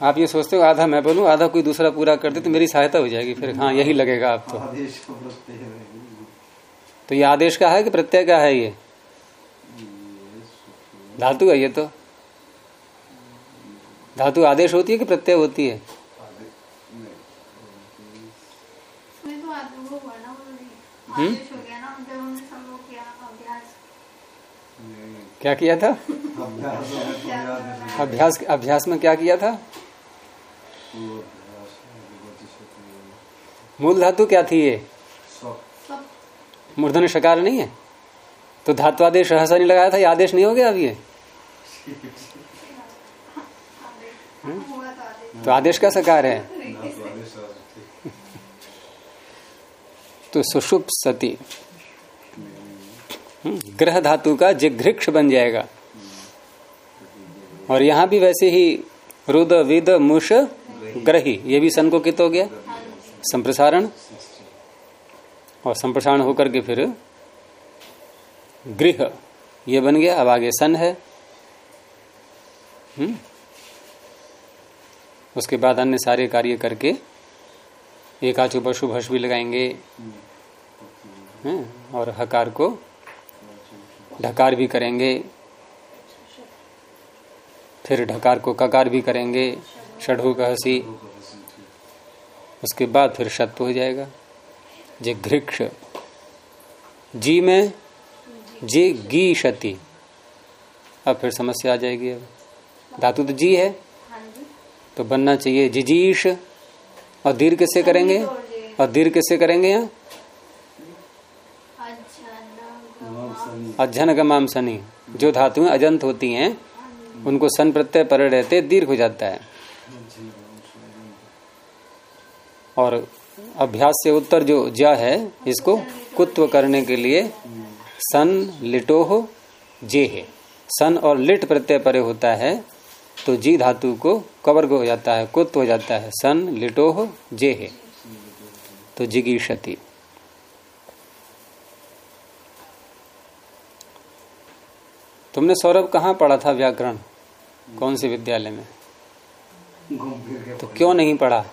आप ये सोचते हो, आधा मैं बोलूँ, आधा कोई दूसरा पूरा कर दे तो मेरी सहायता हो जाएगी फिर। हाँ यही लगेगा आपको। तो ये आदेश का है कि प्रत्यय का है ये? धातु है ये तो। धातु आदेश होती है कि प्रत्यय होती है? हम्म? क्या किया था? अभ्यास तो अभ्यास में क्या किया था? मूल धातु क्या थी ये? मूर्धन शकार नहीं है? तो धात्वादेश रहसा नहीं लगाया था ये आदेश नहीं हो गया अब ये? तो आदेश का सकार है। तो सुषुप सती। हम्म, ग्रह धातु का जिघ्रिक्ष बन जाएगा। और यहाँ भी वैसे ही रुद विद मुष ग्रही ये भी संकोकित हो गया? संप्रसारण। और संप्रसारण होकर के फिर गृह, ये बन गया, अब आगे सन है। हम्म? उसके बाद अन्य सारे कार्य करके एक पशु भस भी लगाएँगे। हैं और हकार को ढकार भी करेंगे। फिर ढकार को ककार भी करेंगे, षढ़ू हसी। उसके बाद फिर शत्व हो जाएगा। जे घृक्ष। जी में जी गी शति। अब फिर समस्या आ जाएगी अब। धातु तो जी है। तो बनना चाहिए जिजीश। और दीर्घ किससे करेंगे? और दीर्घ किससे करेंगे यहाँ? अध्यन गमाम सनी जो धातुएँ अजंत होती हैं, उनको सन प्रत्यय पर रहते दीर्घ हो जाता है। और अभ्यास से उत्तर जो ज है इसको कुत्व करने के लिए सन लिटोह जे है। सन और लिट प्रत्यय परे होता है तो जी धातु को कवर्ग हो जाता है कुत्व हो जाता है। सन लिटोह जे है। तो जिगीषति तुमने सौरभ कहाँ पढ़ा था व्याकरण? कौन से विद्यालय में? तो क्यों नहीं पढ़ा?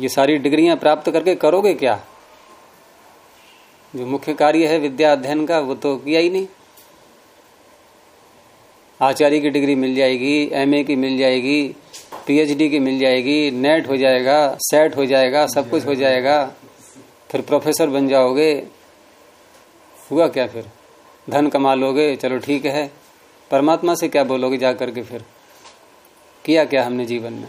ये सारी डिग्रियाँ प्राप्त करके करोगे क्या? जो मुख्य कार्य है विद्या अध्ययन का, वो तो किया ही नहीं। आचार्य की डिग्री मिल जाएगी एमए की मिल जाएगी पीएचडी की मिल जाएगी नेट हो जाएगा सेट हो जाएगा, सब कुछ हो जाएगा। फिर प्रोफेसर बन जाओगे। हुआ क्या फिर? धन कमा लोगे, चलो ठीक है। परमात्मा से क्या बोलोगे जाकर के फिर? किया क्या हमने जीवन में?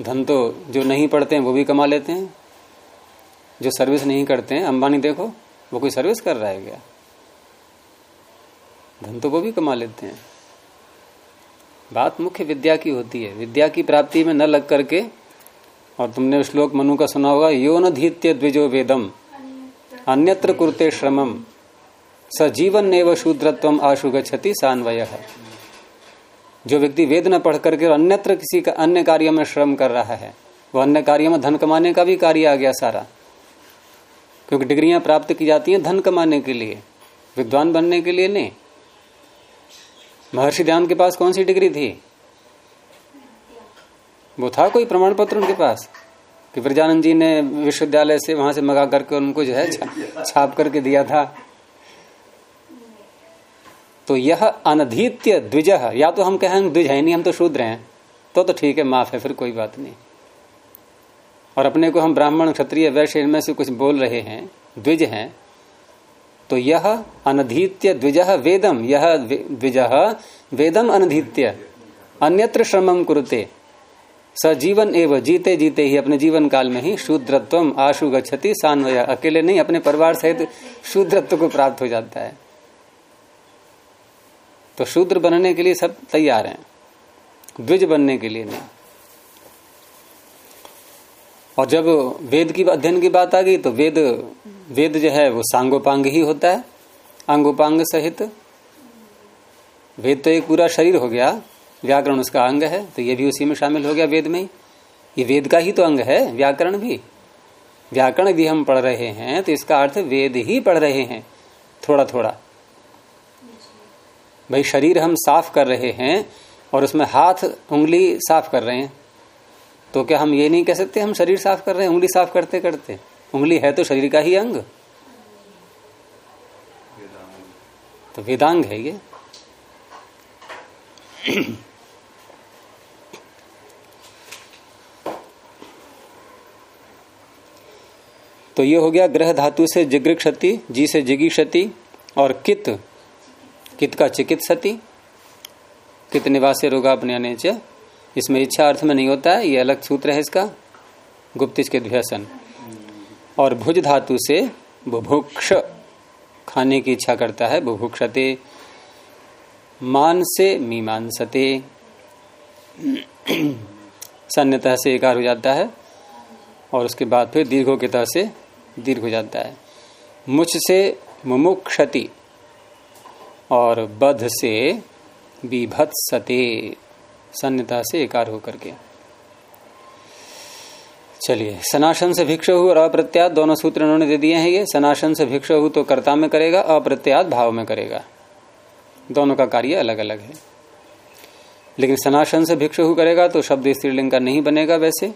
धन तो जो नहीं पढ़ते हैं, वो भी कमा लेते हैं। जो सर्विस नहीं करते हैं, अंबानी देखो, वो कोई सर्विस कर रहा है क्या? धन तो वो भी कमा लेते हैं। बात मुख्य विद्या की होती है। विद्या की प्राप्ति में न लग करके, और तुमने श्लोक मनु का सुना होगा, यो न धीत्य द्विजो वेदम, अन्यत्र कुरते श्रमम सजीवन नेव शूद्रत्व आशु गति सान्वय। जो व्यक्ति वेद न पढ़ करके अन्यत्र किसी का अन्य कार्य में श्रम कर रहा है वो अन्य कार्य में धन कमाने का भी कार्य आ गया सारा। क्योंकि डिग्रियाँ प्राप्त की जाती हैं धन कमाने के लिए, विद्वान बनने के लिए नहीं। महर्षि ध्यान के पास कौन सी डिग्री थी? वो था कोई प्रमाण पत्र उनके पास, कि ब्रजानंद जी ने विश्वविद्यालय से वहाँ से मंगा करके उनको जो है छाप करके दिया था। तो यह अनधीत्य द्विज या तो हम कहें द्विज है, नहीं, हम तो शूद्र हैं। तो तो ठीक है, माफ़ है, फिर कोई बात नहीं। और अपने को हम ब्राह्मण, क्षत्रिय, वैश्य, इनमें से कुछ बोल रहे हैं, द्विज हैं तो यह अनधीत्य द्विज वेदम। यह द्विज वेदम अनधीत्य। अन्यत्र श्रमम कुरुते। सजीवन एवं, जीते जीते ही, अपने जीवन काल में ही शूद्रत्व आशु गति सान्वय। अकेले नहीं, अपने परिवार सहित शूद्रत्व को प्राप्त हो जाता है। तो शूद्र बनने के लिए सब तैयार हैं। द्विज बनने के लिए नहीं। और जब वेद की अध्ययन की बात आ गई तो वेद वेद जो है, वो सांगोपांग ही होता है, अंगोपांग सहित। वेद तो एक पूरा शरीर हो गया, व्याकरण उसका अंग है तो ये भी उसी में शामिल हो गया वेद में ही। ये वेद का ही तो अंग है, व्याकरण भी। व्याकरण भी हम पढ़ रहे हैं तो इसका अर्थ वेद ही पढ़ रहे हैं थोड़ा थोड़ा भाई, शरीर हम साफ़ कर रहे हैं और उसमें हाथ, उंगली साफ़ कर रहे हैं। तो क्या हम ये नहीं कह सकते हम शरीर साफ़ कर रहे हैं, उंगली साफ़ करते करते? उंगली है तो शरीर का ही अंग। तो वेदांग है ये। तो ये हो गया ग्रह धातु से जिग्र क्षति, जी से जिगी क्षति और कित कित का चिकित्सति कित निवास रोगा अपने च? इसमें इच्छा अर्थ में नहीं होता है, ये अलग सूत्र है इसका। गुप्त के ध्वसन और भुज धातु से बुभुक्ष खाने की इच्छा करता है, बुभुक्षते। मान से मीमांसते। सन्यतः से एकार हो जाता है, और उसके बाद फिर दीर्घों के तह से दीर्घ हो जाता है। मुझ से मुमुक्षति। और बध से विभत्सते सन्यता से एकार होकर के। चलिए, सनाशन से भिक्ष और अप्रत्यात दोनों सूत्र उन्होंने दे दिए हैं ये। सनाशन से भिक्ष तो कर्ता में करेगा अप्रत्यात भाव में करेगा। दोनों का कार्य अलग अलग है। लेकिन सनाशन से भिक्षु करेगा तो शब्द स्त्रीलिंग का नहीं बनेगा वैसे।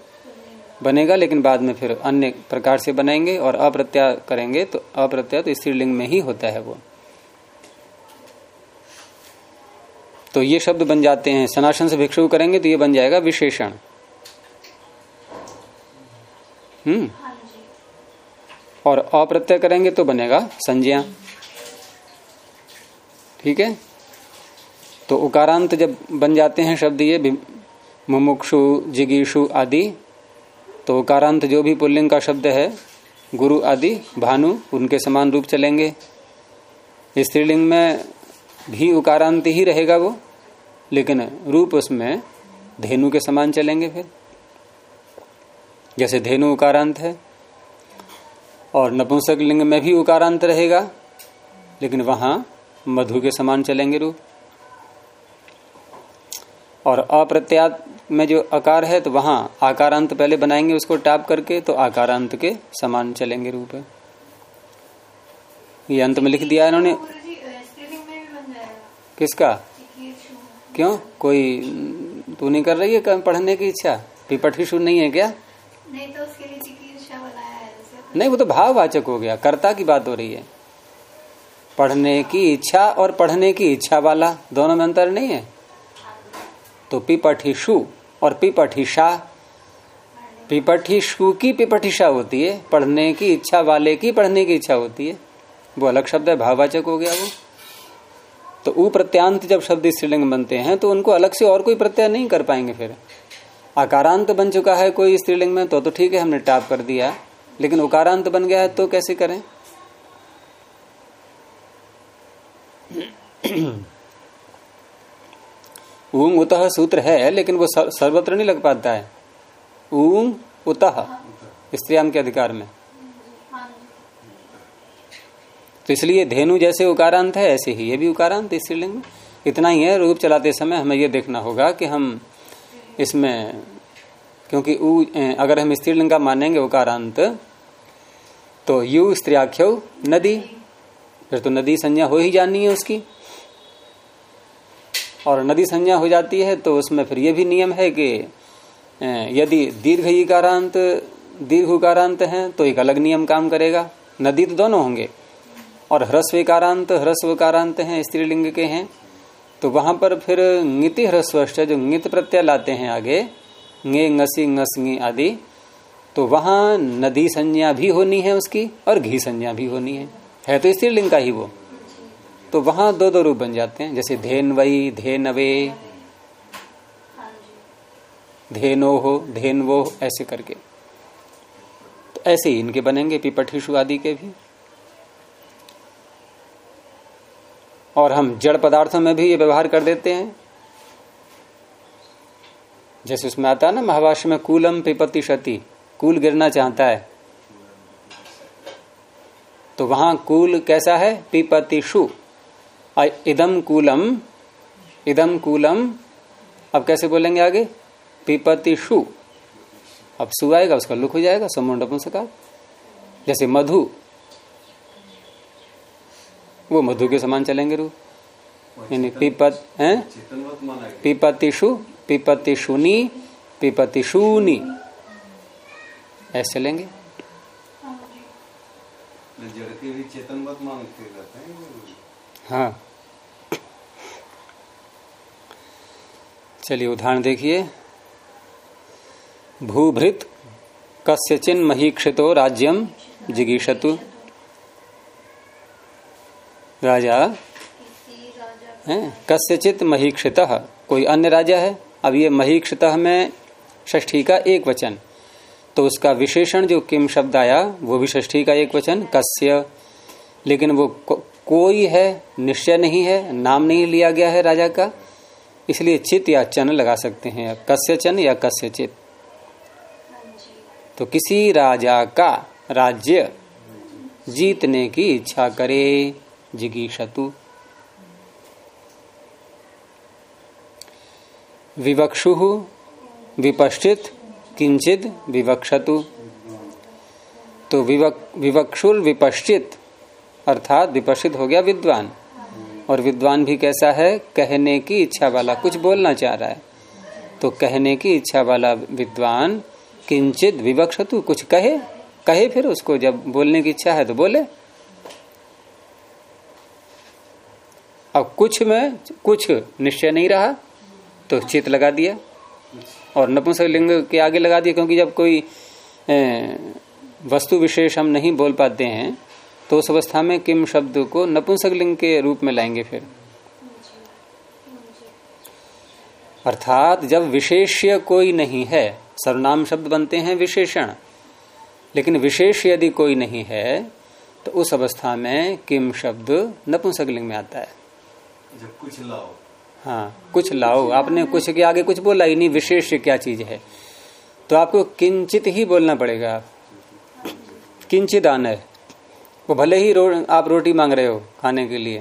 बनेगा, लेकिन बाद में फिर अन्य प्रकार से बनाएँगे और अप्रत्या करेंगे तो अप्रत्या तो स्त्रीलिंग में ही होता है वो। तो ये शब्द बन जाते हैं, सनाशन से भिक्षु करेंगे तो ये बन जाएगा विशेषण। हम्म? और अप्रत्यय करेंगे तो बनेगा संज्ञा। ठीक है? तो उकारांत जब बन जाते हैं शब्द ये मुमुक्षु, जिगीषु आदि तो उकारांत जो भी पुल्लिंग का शब्द है, गुरु आदि, भानु, उनके समान रूप चलेंगे। स्त्रीलिंग में भी उकारांत ही रहेगा वो, लेकिन रूप उसमें धेनु के समान चलेंगे फिर। जैसे धेनु उकारांत है, और नपुंसक लिंग में भी उकारांत रहेगा, लेकिन वहाँ मधु के समान चलेंगे रूप। और अप्रत्यात में जो अकार है तो वहाँ आकारांत पहले बनाएँगे, उसको टाप करके तो आकारांत के समान चलेंगे रूप। है ये अंत में लिख दिया इन्होंने गुरु जी स्त्रीलिंग में भी बन जाएगा किसका? क्यों? कोई तू नहीं कर रही है पढ़ने की इच्छा? पिपठीशु नहीं है क्या? नहीं तो उसके लिए है नहीं वो तो भाववाचक हो गया। कर्ता की बात हो रही है। पढ़ने की इच्छा और पढ़ने की इच्छा वाला दोनों में अंतर नहीं है? तो पिपठीशु और पिपठीशा पिपठीशु की पिपठीशा होती है पढ़ने की इच्छा वाले की पढ़ने की इच्छा होती है। वो अलग शब्द है भाववाचक हो गया वो। तो उ प्रत्यांत जब शब्द स्त्रीलिंग बनते हैं तो उनको अलग से और कोई प्रत्यय नहीं कर पाएँगे फिर। आकारांत बन चुका है कोई स्त्रीलिंग में तो तो ठीक है, हमने टाप कर दिया। लेकिन उकारांत बन गया है तो कैसे करें? ऊंग उतः सूत्र है, लेकिन वो सर्वत्र नहीं लग पाता है। ऊंग उतः स्त्रियाम के अधिकार में हाँ जी तो इसलिए धेनु जैसे उकारांत है, ऐसे ही ये भी उकारांत स्त्रीलिंग में। इतना ही है, रूप चलाते समय हमें ये देखना होगा कि हम इसमें, क्योंकि उ अगर हम स्त्रीलिंग का मानेंगे उकारांत तो यु स्त्रियाख्य नदी, फिर तो नदी संज्ञा हो ही जानी है उसकी। और नदी संज्ञा हो जाती है तो उसमें फिर ये भी नियम है कि यदि दीर्घ इकारांत दीर्घ उकारांत है तो एक अलग नियम काम करेगा। नदी तो दोनों होंगे। और ह्रस्वीकारांत ह्रस्वकारांत हैं, स्त्रीलिंग के हैं। तो वहाँ पर फिर ङिति ह्रस्वष्ट जो ङित प्रत्यय लाते हैं आगे, ङे ngसी ngस आदि तो वहाँ नदी संज्ञा भी होनी है उसकी और घी संज्ञा भी होनी है। है तो स्त्रीलिंग का ही वो। तो वहाँ दो दो रूप बन जाते हैं, जैसे धेन वही धेनवे धेनो हो, धेन वो, ऐसे करके। तो ऐसे ही इनके बनेंगे पिपठीशु आदि के भी। और हम जड़ पदार्थों में भी ये व्यवहार कर देते हैं। जैसे उसमें आता है ना, महाभाष्य में कूलम पिपति क्षति कूल गिरना चाहता है। तो वहाँ कूल कैसा है? पिपतिशु इदम कूलम इदम कूलम, अब कैसे बोलेंगे आगे? पिपतिशु अब सु आएगा, उसका लुक हो जाएगा समुंड जैसे मधु वो मधु के समान चलेंगे रू। यानी पिपत, है? पिपतिशु पिपतिशुनी पिपतिशूनी ऐसे चलेंगे हाँ। चलिए उदाहरण देखिए। भूभृत कस्य कस्यचिन महीक्षितो राज्यम जिगीषतु। राजा? है? कस्यचित महीक्षित। कोई अन्य राजा है? अब ये महीक्षित में षष्ठी का एक वचन। तो उसका विशेषण जो किम शब्द आया वो भी षष्ठी का एक वचन कस्य। लेकिन वो को, कोई है निश्चय नहीं है नाम नहीं लिया गया है राजा का। इसलिए चित या चन लगा सकते हैं। कस्य चन या कस्य चित। हाँ तो किसी राजा का राज्य जीतने की इच्छा करे। जिगीषतु। विवक्षु विपश्चित किंचित विवक्षतु। तो विवक, विवक्षुर विपश्चित अर्थात विपश्चित हो गया विद्वान। और विद्वान भी कैसा है? कहने की इच्छा वाला कुछ बोलना चाह रहा है। तो कहने की इच्छा वाला विद्वान किंचित विवक्षतु कुछ कहे कहे फिर उसको जब बोलने की इच्छा है तो बोले। अब कुछ में, कुछ निश्चय नहीं रहा तो चित लगा दिया। और नपुंसक लिंग के आगे लगा दिया, क्योंकि जब कोई वस्तु विशेष हम नहीं बोल पाते हैं तो उस अवस्था में किम शब्द को नपुंसक लिंग के रूप में लाएँगे फिर। अर्थात जब विशेष्य कोई नहीं है, सर्वनाम शब्द बनते हैं विशेषण। लेकिन विशेष यदि कोई नहीं है तो उस अवस्था में किम शब्द नपुंसक लिंग में आता है। कुछ लाओ। हाँ कुछ लाओ। आपने कुछ के आगे कुछ बोला ही नहीं विशेष क्या चीज़ है? तो आपको किंचित ही बोलना पड़ेगा। आप किंचित आना है वो भले ही रो, आप रोटी मांग रहे हो खाने के लिए।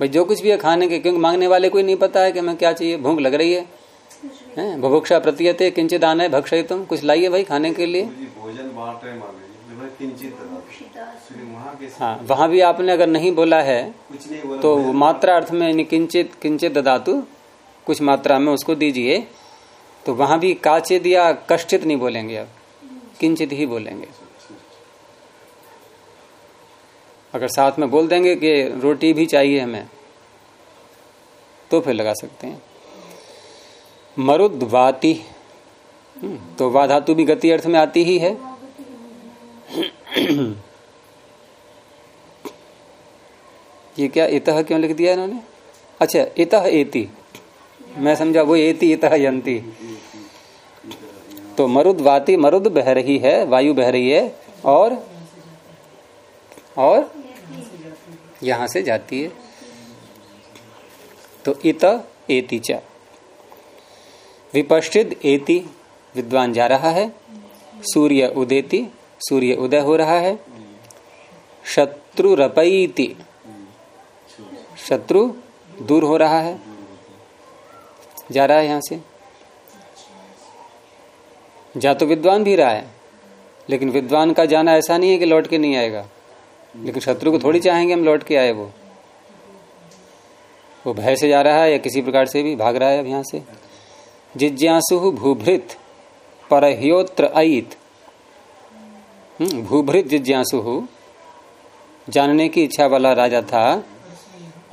भाई जो कुछ भी है खाने के क्योंकि मांगने वाले को ही नहीं पता है कि मैं क्या चाहिए। भूख लग रही है। हैं? भुभुक्षा प्रतीयते किंचित आना है भक्षय तुम कुछ लाइए भाई खाने के लिए। भोजन बांट रहे किंचित। हाँ वहाँ भी आपने अगर नहीं बोला है नहीं बोला तो मात्रा अर्थ में किंचित किंचित ददातु कुछ मात्रा में उसको दीजिए तो वहाँ भी काचे या कष्टित नहीं बोलेंगे अब किंचित ही बोलेंगे। अगर साथ में बोल देंगे कि रोटी भी चाहिए हमें तो फिर लगा सकते हैं। मरुद्वाति हम्म, तो वा धातु भी गति अर्थ में आती ही है। ये क्या इतः क्यों लिख दिया इन्होंने? अच्छा इतः एति। मैं समझा, वो एति, इतः यंती तो मरुद वाती मरुद बह रही है, वायु बह रही है, और और यहाँ से जाती है। तो इत एति च। विपश्चित एति विद्वान जा रहा है, सूर्य उदेति, सूर्य उदय हो रहा है शत्रु रपईति शत्रु दूर हो रहा है। जा रहा है यहाँ से। जा तो विद्वान भी रहा है लेकिन विद्वान का जाना ऐसा नहीं है कि लौट के नहीं आएगा। लेकिन शत्रु को थोड़ी चाहेंगे हम लौट के आए वो। वो भय से जा रहा है या किसी प्रकार से भी भाग रहा है अब यहाँ से। जिज्ञासु भूभृत परह्योत्र अत हम्म, भूभृत जिज्ञासु। जानने की इच्छा वाला राजा था।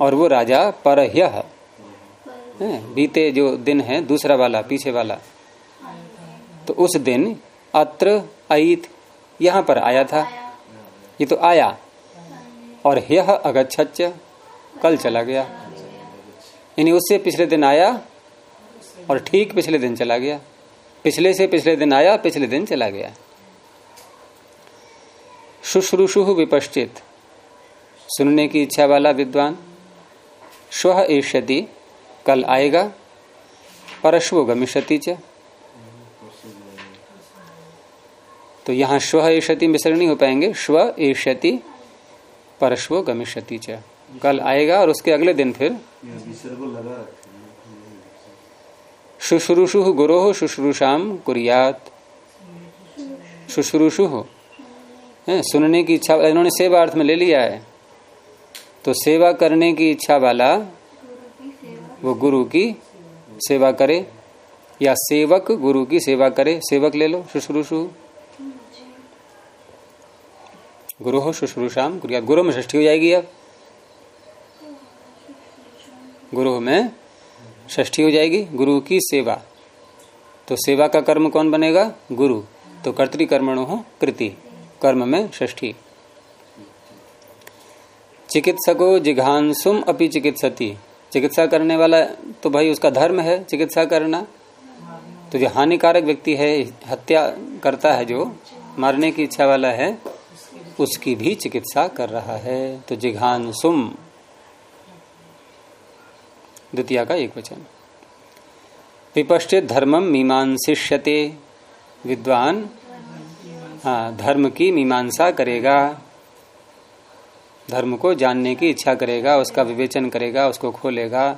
और वो राजा परह्य। बीते जो दिन है, दूसरा वाला, पीछे वाला। तो उस दिन अत्र अत यहाँ पर आया था। ये तो आया। और यह अगछच कल चला गया। यानी उससे पिछले दिन आया और ठीक पिछले दिन चला गया। पिछले से पिछले दिन आया, पिछले दिन चला गया। शुश्रूषु विपश्चित। सुनने की इच्छा वाला विद्वान स्व एष्यति कल आएगा परश्व गमिष्यति च। तो यहाँ श्व एष्यति मिश्र नहीं हो पाएँगे स्व एष्यति परश्व गमिष्यति च। कल आएगा और उसके अगले दिन फिर शुश्रूषु गुरो शुश्रूषाम कुरियात। शुश्रूषु। सुनने की इच्छा, इन्होंने सेवा अर्थ में ले लिया है। तो सेवा करने की इच्छा वाला वो गुरु की सेवा करे या सेवक गुरु की सेवा करे। सेवक ले लो, शुश्रूषु। गुरु हो, शुश्रूषाम, गुरु में ष्ठी हो जाएगी अब। गुरु में ष्ठी हो जाएगी, गुरु की सेवा। तो सेवा का कर्म कौन बनेगा? गुरु। तो कर्तिकर्मणो हो, कृति। कर्म में ष्ठी चिकित्सको जिघांसुम अपि चिकित्सती। चिकित्सा करने वाला तो भाई उसका धर्म है, चिकित्सा करना। तो जो हानिकारक व्यक्ति है, हत्या करता है जो, मारने की इच्छा वाला है, उसकी भी चिकित्सा कर रहा है। तो जिघांसुम। द्वितीय का एक वचन। विपश्चित धर्मम मीमांसिष्यते। विद्वान हाँ धर्म की मीमांसा करेगा। धर्म को जानने की इच्छा करेगा, उसका विवेचन करेगा, उसको खोलेगा।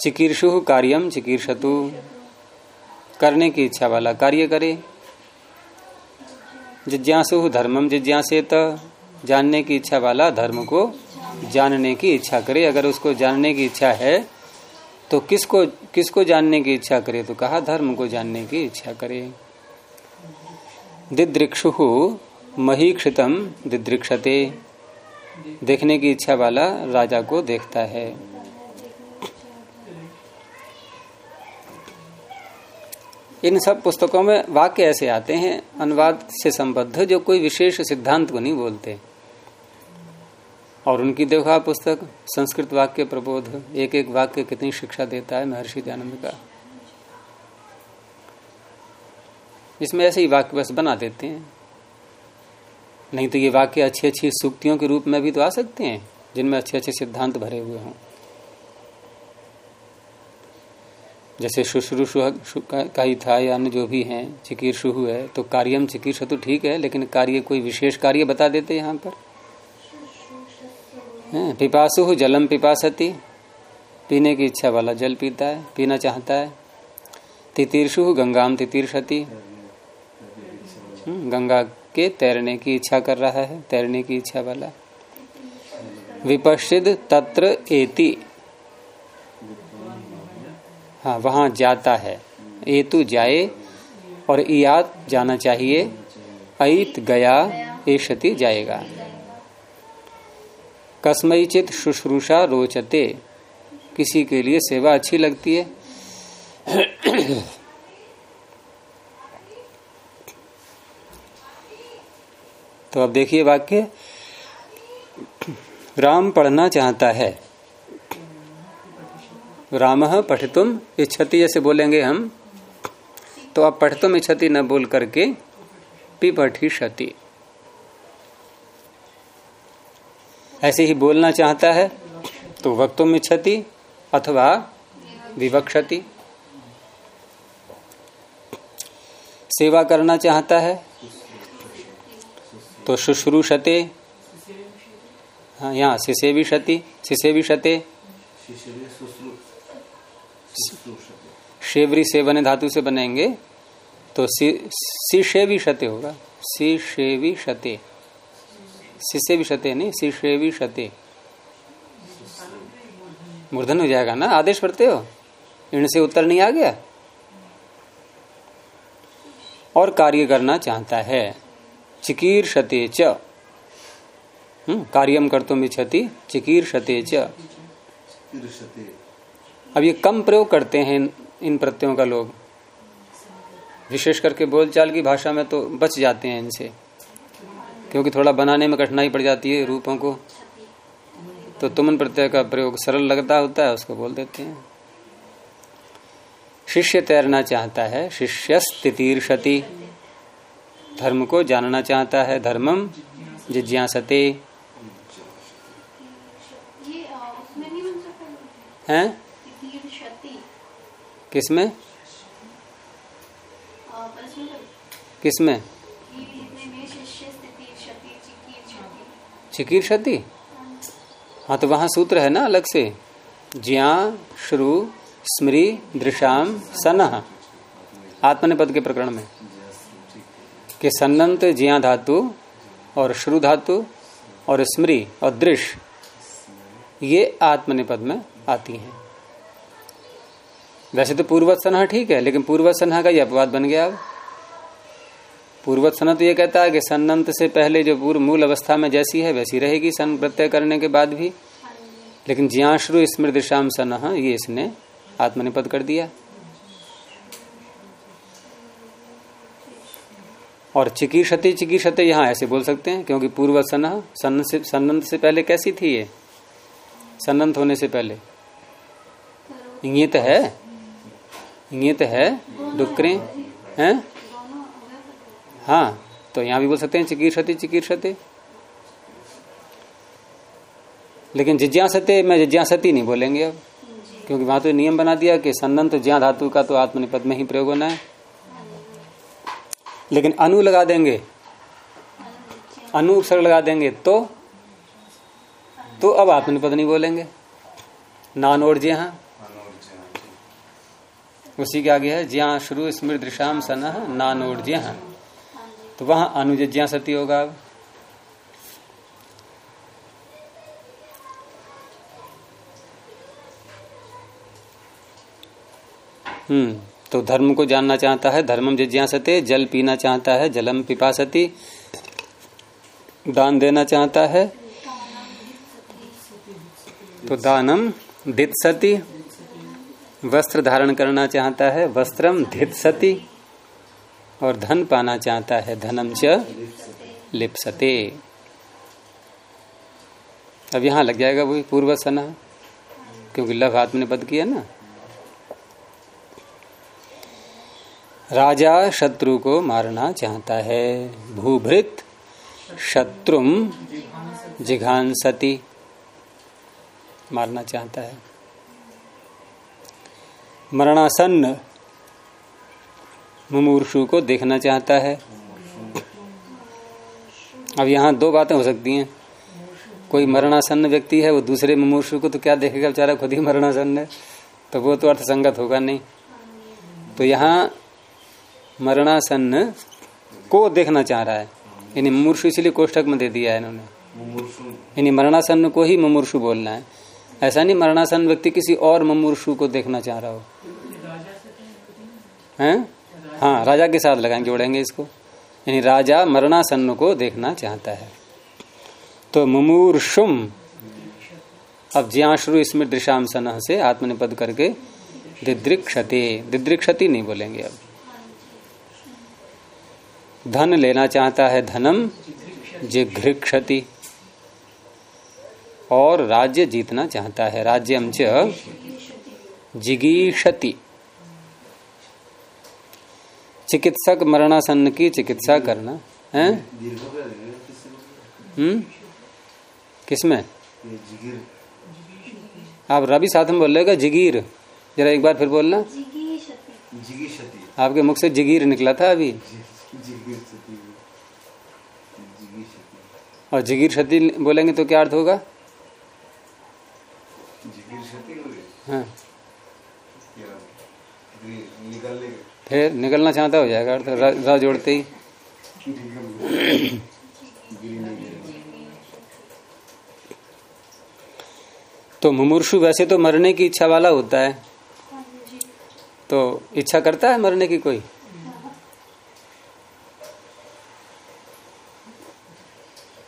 चिकीर्षु कार्यम चिकीर्षतु। करने की इच्छा वाला कार्य करे। जिज्ञासु धर्मम जिज्ञासेत। जानने की इच्छा वाला धर्म को जानने की इच्छा करे। अगर उसको जानने की इच्छा है तो किसको किसको जानने की इच्छा करे? तो कहा, धर्म को जानने की इच्छा करे। दिदृक्षु महीक्षितम दिदृक्षते। देखने की इच्छा वाला राजा को देखता है। इन सब पुस्तकों में वाक्य ऐसे आते हैं, अनुवाद से संबद्ध, जो कोई विशेष सिद्धांत को नहीं बोलते। और उनकी देखा पुस्तक, संस्कृत वाक्य प्रबोध एक एक वाक्य कितनी शिक्षा देता है महर्षि दयानंद का। इसमें ऐसे ही वाक्य बस बना देते हैं। नहीं तो ये वाक्य अच्छी अच्छी सूक्तियों के रूप में भी तो आ सकते हैं जिनमें अच्छे अच्छे सिद्धांत भरे हुए हों। जैसे शुश्रूषु का ही था या अन्य जो भी है चिकीर्षु है तो कार्यम चिकीर्ष तो ठीक है लेकिन कार्य कोई विशेष कार्य बता देते यहाँ पर? पिपासु जलम पिपासती पीने की इच्छा वाला जल पीता है पीना चाहता है। तितीर्षु गंगाम तितीर्षति। हम्म, गंगा के तैरने की इच्छा कर रहा है, तैरने की इच्छा वाला। विपश्चिद तत्र एति। हाँ वहाँ जाता है। एतु जाए और इयात जाना चाहिए। अत गया एशति जाएगा। चित शुश्रूषा रोचते। किसी के लिए सेवा अच्छी लगती है। तो अब देखिए वाक्य। राम पढ़ना चाहता है। राम पठितुम इच्छति, जैसे बोलेंगे हम। तो अब पठितुम इच्छति न बोल करके पिपठी क्षति ऐसे ही बोलना चाहता है तो वक्तुम इच्छति अथवा विवक्षति। सेवा करना चाहता है तो शुश्रूषते हाँ यहाँ सिसे भी क्षति सिसे भी क्षते शेवरी सेवन धातु से बनेंगे तो सी शते होगा। सी शेवी शते भी शते नहीं सी शेवी शते मूर्धन हो जाएगा ना? आदेश पढ़ते हो? इन से उत्तर नहीं आ गया? और कार्य करना चाहता है। चिकीर शते च। हम्म, कार्यम कर तुम इच्छति चिकीर शते च। अब ये कम प्रयोग करते हैं इन प्रत्ययों का लोग। विशेष करके बोलचाल की भाषा में तो बच जाते हैं इनसे। क्योंकि थोड़ा बनाने में कठिनाई पड़ जाती है रूपों को। तो तुमन प्रत्यय का प्रयोग सरल लगता होता है उसको बोल देते हैं। शिष्य तैरना चाहता है शिष्य स्थितीर्षति धर्म को जानना चाहता है धर्मम जिज्ञासते। हैं? किसमें किसमें चिकीर क्षति हाँ तो वहाँ सूत्र है ना अलग से। ज्या श्रु स्मृ दृशाम सन आत्मनिपद के प्रकरण में। कि सन्नंत ज्या धातु और श्रु धातु और स्मृ और दृश्य ये आत्मनिपद में आती हैं। वैसे तो पूर्वत सन्हा ठीक है, लेकिन पूर्वत सन्हा का यह अपवाद बन गया अब। पूर्वत सन्हा तो ये कहता है कि सन्नंत से पहले जो पूर्व मूल अवस्था में जैसी है, वैसी रहेगी सन, प्रत्यय करने के बाद भी। लेकिन ज्याश्रु स्मृति शाम सन ये इसने आत्मनिपद कर दिया। और चिकीर्षति चिकीर्षते यहाँ ऐसे बोल सकते हैं, क्योंकि पूर्व सन सन्नंत से पहले कैसी थी ये? सन्नंत होने से पहले। ये तो है? ये तो है? डुक्रे हैं? हाँ तो यहाँ भी बोल सकते हैं चिकीर्षति चिकीर्षते। लेकिन जिज्ञासते, मैं जिज्ञासती नहीं बोलेंगे अब, क्योंकि वहाँ तो नियम बना दिया कि सन्नंत ज्ञा धातु का तो आत्मनिपद में ही प्रयोग होना है। लेकिन अनु लगा देंगे। अनु उपसर्ग लगा देंगे तो तो अब आत्मनिपद नहीं बोलेंगे नान और जी हाँ उसी के आगे है, ज्या शुरू स्मृत दृशाम सन नानोड ज्या हाँ तो वहाँ अनुज ज्या सती होगा अब। हम्म। तो धर्म को जानना चाहता है, धर्मम जिज्ञासते, जल पीना चाहता है, जलम पिपासती, दान देना चाहता है। तो दानम दित्सती, वस्त्र धारण करना चाहता है, वस्त्रम धित्सती, और धन पाना चाहता है, धनम च लिप्सते। अब यहाँ लग जाएगा वही पूर्व सना क्योंकि लव पद किया ना। राजा शत्रु को मारना चाहता है। भूभृत शत्रुम जिघांसती मारना चाहता है। मरणासन्न मुमूर्षु को देखना चाहता है। अब यहाँ दो बातें हो सकती हैं। कोई मरणासन्न व्यक्ति है, वो दूसरे मुमूर्षु को तो क्या देखेगा बेचारा खुद ही मरणासन्न है? तो वो तो अर्थ संगत होगा नहीं। तो यहाँ मरणासन्न को देखना चाह रहा है। यानी मुमूर्षु इसलिए कोष्ठक में दे दिया है इन्होंने। यानी मरणासन्न को ही मुमूर्षु बोलना है। ऐसा नहीं मरणासन व्यक्ति किसी और ममूर्षु को देखना चाह रहा हो। हैं? हाँ राजा के साथ लगाएँगे जोड़ेंगे इसको। यानी राजा मरणासन्न को देखना चाहता है। तो मुमूर्षुम। अब ज्याश्रु इसमें दृशाम से आत्मनिपद करके दिदृक्षते। दिदृक्षति नहीं बोलेंगे अब। धन लेना चाहता है धनम जिघ्रिक्षति और राज्य जीतना चाहता है राज्यम च जिगीषति। चिकित्सक मरणासन की चिकित्सा करना है? हम्म? किसमें? आप रवि साथ में बोल रहे जिगीर। जरा एक बार फिर बोलना। आपके मुख से जिगीर निकला था अभी? और जिगीर क्षति बोलेंगे तो क्या अर्थ होगा? हाँ। फिर निकलना चाहता हो जाएगा अर्थ र र जोड़ते ही। तो मुमूर्षु वैसे तो मरने की इच्छा वाला होता है। हाँ तो इच्छा करता है मरने की कोई?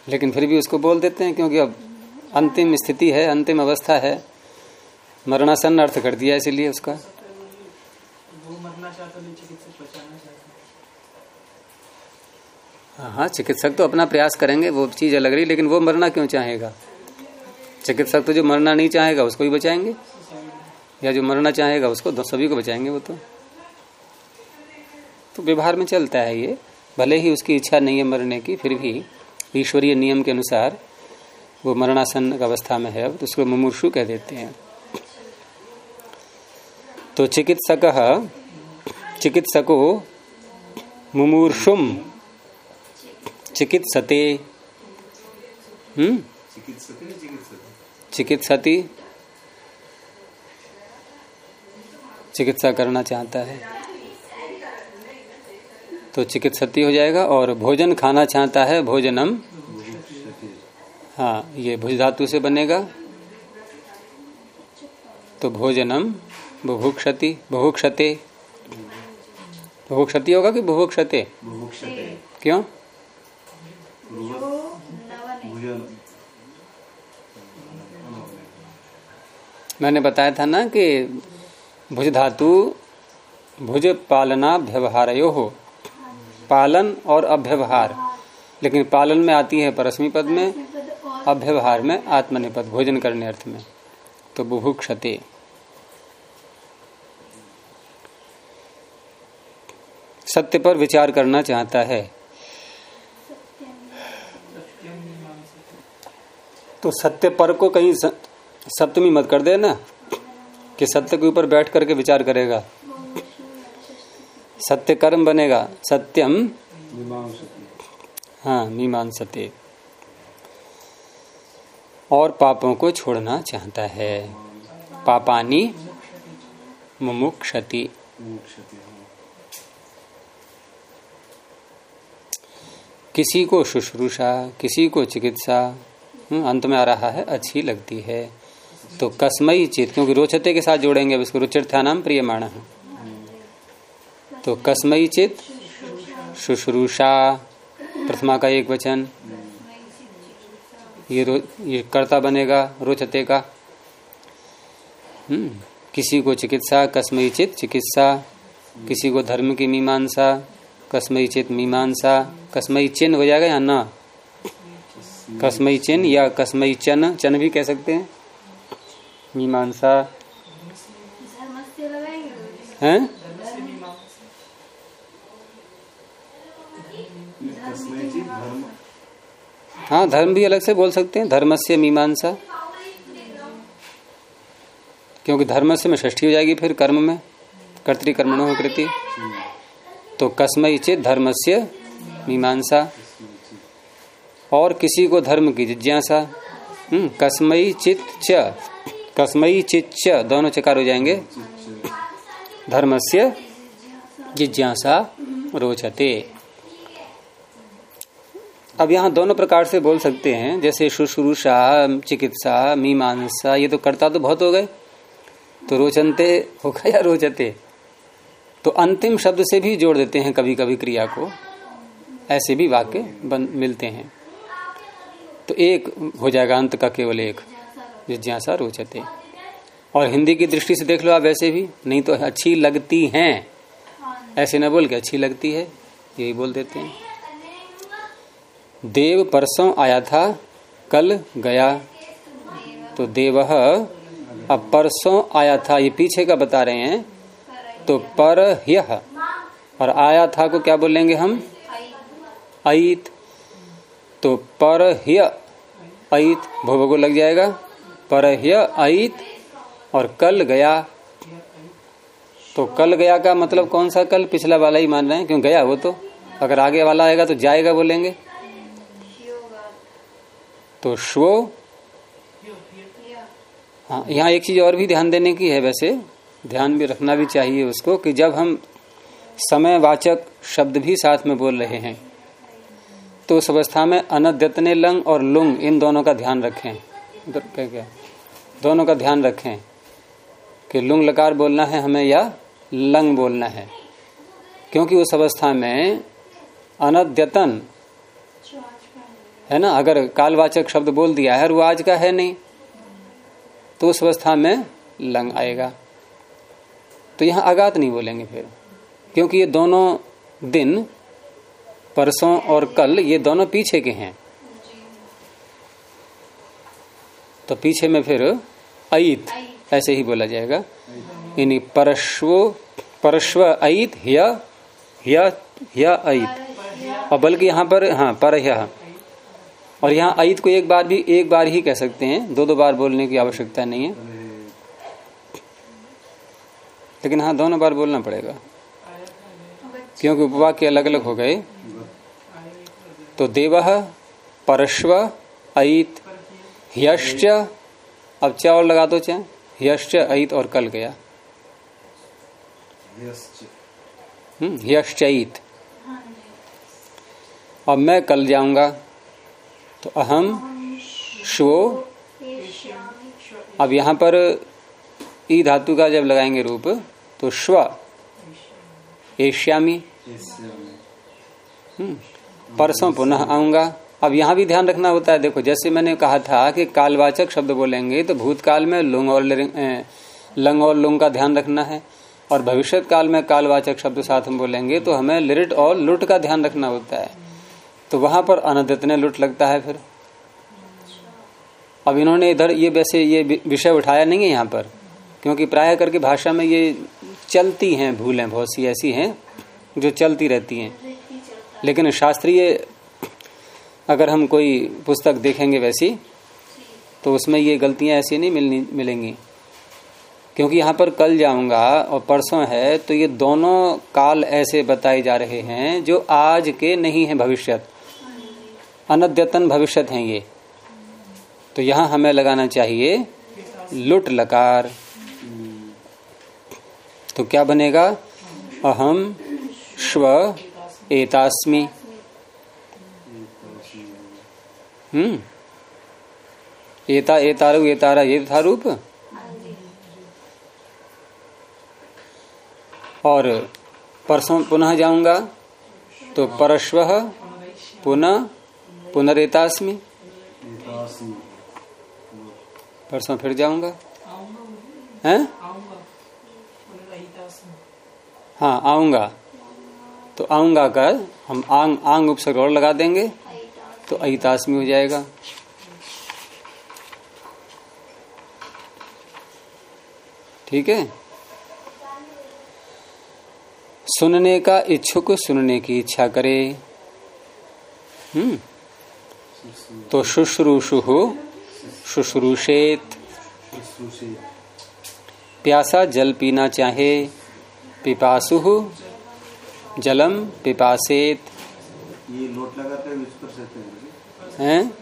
लेकिन फिर भी उसको बोल देते हैं क्योंकि अब अंतिम स्थिति है अंतिम अवस्था है। मरणासन अर्थ कर दिया इसीलिए उसका। हाँ हाँ चिकित्सक तो अपना प्रयास करेंगे वो चीज़ अलग रही लेकिन वो मरना क्यों चाहेगा? चिकित्सक तो जो मरना नहीं चाहेगा उसको ही बचाएँगे? या जो मरना चाहेगा उसको सभी को बचाएँगे वो तो? तो व्यवहार में चलता है ये। भले ही उसकी इच्छा नहीं है मरने की फिर भी ईश्वरीय नियम के अनुसार वो मरणासन अवस्था में है तो उसको मुमूर्षु कह देते हैं। तो चिकित्सक, चिकित्सको मुमूर्षुम चिकित्सते। हम्म? चिकित्सती। चिकित्सा करना चाहता है। तो चिकित्सती हो जाएगा और भोजन खाना चाहता है भोजनम। हाँ ये भुज धातु से बनेगा। तो भोजनम बुभुक्षति बुभुक्षते। बुभुक्षति होगा कि बुभुक्षते? क्यों? मैंने बताया था ना कि भुज धातु भुज पालना व्यवहार हो पालन और अव्यवहार लेकिन पालन में आती है परस्मी पद में अव्यवहार में आत्मनिपद, भोजन करने अर्थ में। तो बुभुक्षते। सत्य पर विचार करना चाहता है। तो सत्य पर को कहीं सप्तमी मत कर देना, कि सत्य के ऊपर बैठ करके विचार करेगा। सत्य कर्म बनेगा। सत्यम? हाँ मीमांसते। और पापों को छोड़ना चाहता है। पापानी मुमुक्षति। हाँ। किसी को शुश्रूषा किसी को चिकित्सा हम्म, अंत में आ रहा है अच्छी लगती है। तो कसमई चित क्योंकि रोचते के साथ जोड़ेंगे अब इसको रुचिर था नाम प्रियमाण। है तो कसमई चित शुश्रूषा प्रथमा का एक वचन। ये रो, ये कर्ता बनेगा रोचते का हम्म किसी को चिकित्सा कसमई चित चिकित्सा। किसी को धर्म की मीमांसा कसमई चित मीमांसा। कसमई चिन्ह हो जाएगा या ना? कसमई चिन्ह या कसमई चन चन भी कह सकते हैं। मीमांसा। हैं तस्मै जी धर्म हाँ धर्म भी अलग से बोल सकते हैं। धर्म से मीमांसा। क्योंकि धर्म से में षष्ठी हो जाएगी फिर कर्म में कर्तिकर्मणों कृति। तो कसमई चित धर्म से मीमांसा। और किसी को धर्म की जिज्ञासा। हम्म, कसमई चित च। कसमई चित च। दोनों चकार हो जाएँगे। धर्म से जिज्ञासा रोचते। अब यहाँ दोनों प्रकार से बोल सकते हैं, जैसे शुश्रूषा, चिकित्सा, मीमांसा, ये तो करता तो बहुत हो गए। तो रोचनते होगा या रोचते? तो अंतिम शब्द से भी जोड़ देते हैं कभी कभी क्रिया को। ऐसे भी वाक्य बन, मिलते हैं। तो एक हो जाएगा अंत का केवल एक, जिज्ञासा, रोचते। और हिंदी की दृष्टि से देख लो आप वैसे भी, नहीं तो अच्छी लगती हैं। ऐसे ना बोल के अच्छी लगती है, यही बोल देते हैं। देव परसों आया था, कल गया। तो देव अब परसों आया था, ये पीछे का बता रहे हैं। तो पर यह और आया था को क्या बोलेंगे हम? अईत तो पर अईत भोग को लग जाएगा। पर अईत और कल गया। तो कल गया का मतलब कौन सा कल? पिछला वाला ही मान रहे हैं, क्यों गया वो तो। अगर आगे वाला आएगा तो जाएगा बोलेंगे। तो श्वो हाँ यहाँ एक चीज़ और भी ध्यान देने की है वैसे। ध्यान भी रखना भी चाहिए उसको कि जब हम समय वाचक शब्द भी साथ में बोल रहे हैं तो उस अवस्था में अनद्यतने लंग और लुंग, इन दोनों का ध्यान रखें। क्या क्या? दोनों का ध्यान रखें कि लुंग लकार बोलना है हमें या लंग बोलना है। क्योंकि उस अवस्था में अनद्यतन है ना? अगर कालवाचक शब्द बोल दिया है और वो आज का है नहीं तो उस अवस्था में लंग आएगा। तो यहाँ आगात नहीं बोलेंगे फिर, क्योंकि ये दोनों दिन, परसों और कल, ये दोनों पीछे के हैं। तो पीछे में फिर अईत ऐसे ही बोला जाएगा। यानी परश्व परश्व अईत ह्य ह्य ह्य अईत और बल्कि यहाँ पर हाँ पर और यहाँ अईत को एक बार भी एक बार ही कह सकते हैं दो दो बार बोलने की आवश्यकता नहीं है। लेकिन हाँ दोनों बार बोलना पड़ेगा। क्योंकि उपवाक्य अलग अलग हो गए। तो देव परश्व अईत यश्च अब चा और लगा दो चाहे ह्यश्च अईत और कल गया। यश्च हम्म, अब मैं कल जाऊँगा। तो अहम श्वो अब यहाँ पर ई धातु का जब लगाएँगे रूप तो श्व एश्यामी परसों पुनः आऊँगा। अब यहाँ भी ध्यान रखना होता है। देखो, जैसे मैंने कहा था कि कालवाचक शब्द बोलेंगे तो भूतकाल में लुंग और लंग और लुंग का ध्यान रखना है। और भविष्य काल में कालवाचक शब्द साथ हम बोलेंगे तो हमें लिरिट और लुट का ध्यान रखना होता है। तो वहाँ पर अनदितने लुट लगता है फिर। अब इन्होंने इधर ये वैसे ये विषय उठाया नहीं है यहाँ पर, क्योंकि प्राय करके भाषा में ये चलती हैं भूलें, बहुत सी ऐसी हैं जो चलती रहती हैं। लेकिन शास्त्रीय, अगर हम कोई पुस्तक देखेंगे वैसी तो उसमें ये गलतियाँ ऐसी नहीं मिलनी, मिलेंगी। क्योंकि यहाँ पर कल जाऊँगा और परसों है तो ये दोनों काल ऐसे बताए जा रहे हैं जो आज के नहीं है भविष्यत। अनद्यतन भविष्य हैं ये तो यहाँ हमें लगाना चाहिए लुट लकार। तो क्या बनेगा? अहम श्व एतास्मि। हम्म। एता, एतारु, एतारा, ये था रूप? और परसों पुनः जाऊँगा तो परश्व पुनः पुनरेतास्मि। परसों फिर जाऊँगा। आऊँगा। हैं? हाँ आऊँगा। तो आऊँगा का हम आंग आंग उपसर्ग और लगा देंगे तो अहितास्मी हो जाएगा। ठीक है? सुनने का इच्छुक सुनने की इच्छा करे। हम्म। तो शुश्रूषु शुश्रूषेत। प्यासा जल पीना चाहे पिपासु जलम पिपासेत। ये लोट लगा कर यूज़ कर सकते हैं। हैं?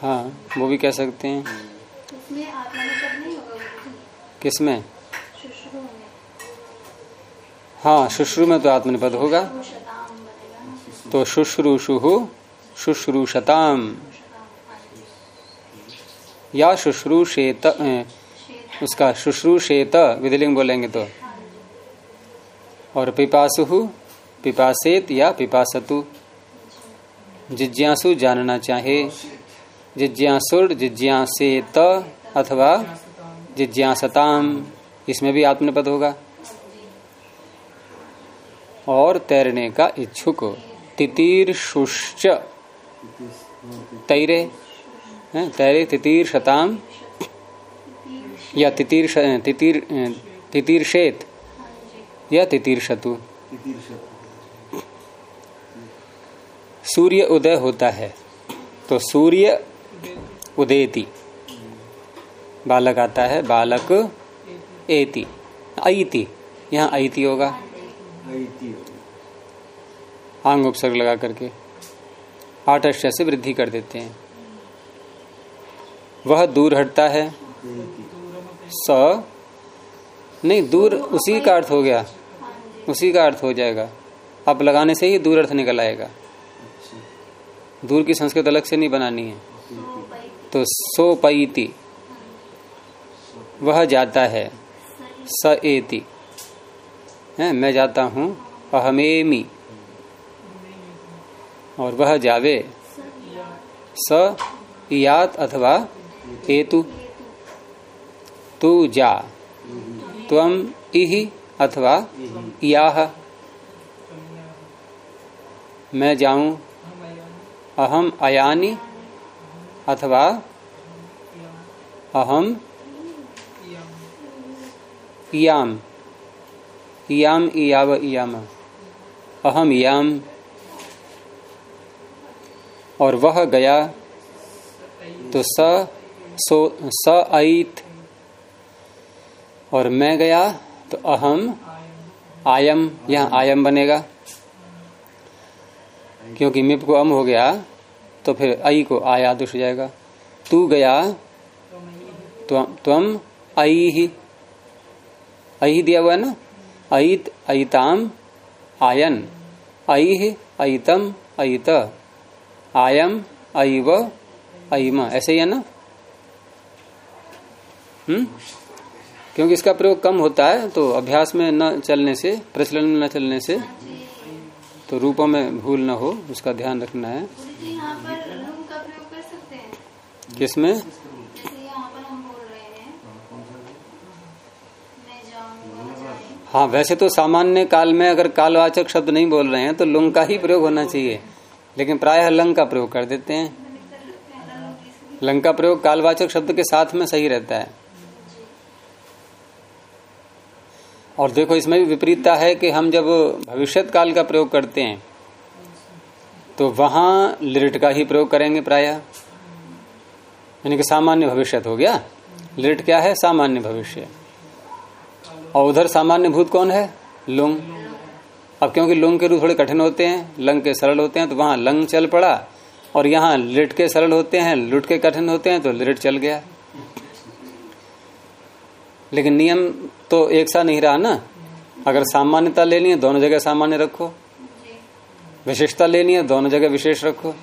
हाँ वो भी कह सकते हैं। किसमें? हाँ शुश्रु में तो आत्मनिपद होगा। तो शुश्रूषु शुश्रूषताम। या शुश्रूषेत उसका शुश्रूषेत विधिलिंग बोलेंगे तो। और पिपासु, पिपासेत या पिपासतु। जिज्ञासु जानना चाहे। जिज्ञासुर, जिज्ञासेत अथवा जिज्ञासताम, इसमें भी आत्मनिपद होगा। और तैरने का इच्छुक। तितीर शुश्च तैरे तैरे तितीर शताम या तितीर तितीर तितीर शेत या तितीर शतु तितीर्षतु। सूर्य उदय होता है तो सूर्य उदेति। बालक आता है, बालक एति। ऐति यहाँ ऐति होगा। आंग उपसर्ग लगा करके। आठ से वृद्धि कर देते हैं। वह दूर हटता है। स, नहीं, दूर उसी का अर्थ हो गया। उसी का अर्थ हो जाएगा। अब लगाने से ही दूर अर्थ निकल आएगा। दूर की संस्कृत अलग से नहीं बनानी है। तो सो पैति वह जाता है। स एति, है, मैं जाता हूँ। अहमेमी और वह जावे। स यात अथवा एतु। तू जा। त्वम इहि अथवा याह। मैं जाऊँ। अहम अयानी अथवा अहम इयाम इयाम इयाव इयाम। अहम इयाम और वह गया तो स, सो, स ऐत और मैं गया तो अहम, आयम, यहाँ आयम बनेगा। क्योंकि मिप को अम हो गया तो फिर आई को आया दुष जाएगा। तू गया त्वम आई ही आई दिया हुआ ना? अत अताम आयन। आई अतम अत आयम अव अम ऐसे ही है ना? हम्म? क्योंकि इसका प्रयोग कम होता है तो अभ्यास में न चलने से प्रचलन में न चलने से तो रूपों में भूल न हो उसका ध्यान रखना है। किसमें? हाँ वैसे तो सामान्य काल में अगर कालवाचक शब्द नहीं बोल रहे हैं तो लुंग का ही प्रयोग होना चाहिए। लेकिन प्रायः लंग का प्रयोग कर देते हैं। लंग का प्रयोग कालवाचक शब्द के साथ में सही रहता है। और देखो, इसमें भी विपरीतता है कि हम जब भविष्यत काल का प्रयोग करते हैं तो वहाँ लिरिट का ही प्रयोग करेंगे प्रायः। यानी कि सामान्य भविष्यत हो गया। लिरिट क्या है? सामान्य भविष्य। और उधर सामान्य भूत कौन है? लुंग। अब क्योंकि लुंग के रूप थोड़े कठिन होते हैं, लंग के सरल होते हैं तो वहाँ लंग चल पड़ा और यहाँ लिट के सरल होते हैं, लुट के कठिन होते हैं तो लिट चल गया। लेकिन नियम तो एक सा नहीं रहा ना। अगर सामान्यता लेनी है, दोनों जगह सामान्य रखो। विशेषता लेनी है, दोनों जगह विशेष रखो।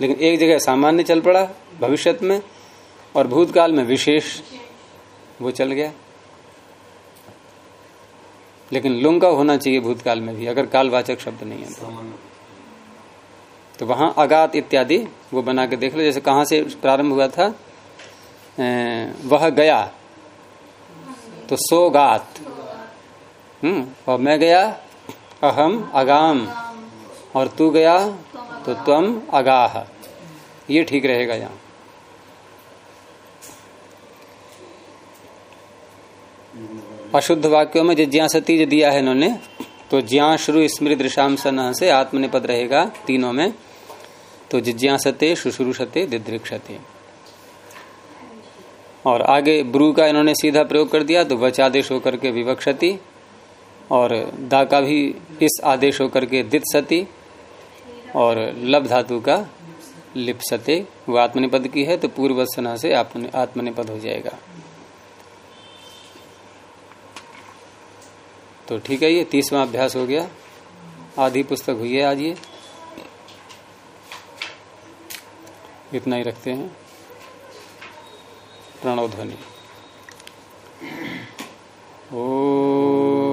लेकिन एक जगह सामान्य चल पड़ा भविष्य में, और भूतकाल में विशेष, वो चल गया। लेकिन लुंग का होना चाहिए भूतकाल में भी अगर कालवाचक शब्द नहीं है तो, तो वहाँ अगात इत्यादि वो बना के देख लो जैसे कहाँ से प्रारंभ हुआ था? वह गया। तो सो गात हम्म और मैं गया अहम अगाम। और तू गया तो त्वम अगाह। ये ठीक रहेगा यहाँ। अशुद्ध वाक्यों में जिज्ञासती जो दिया है इन्होंने तो ज्या शुरू स्मृति दृशाम सन से आत्मनिपद रहेगा तीनों में। तो जिज्ञासते, शुश्रूषते, दिदृक्षते। और आगे ब्रू का इन्होंने सीधा प्रयोग कर दिया तो वच आदेश होकर के विवक्षति, और दा का भी इस आदेश होकर के दित सती और लब धातु का लिप्सते, वो आत्मनिपद की है तो पूर्व सना से आत्मनिपद हो जाएगा। तो ठीक है, ये तीसवा अभ्यास हो गया। आधी पुस्तक हुई है आज ये। इतना ही रखते हैं। प्रणव ध्वनि। ओ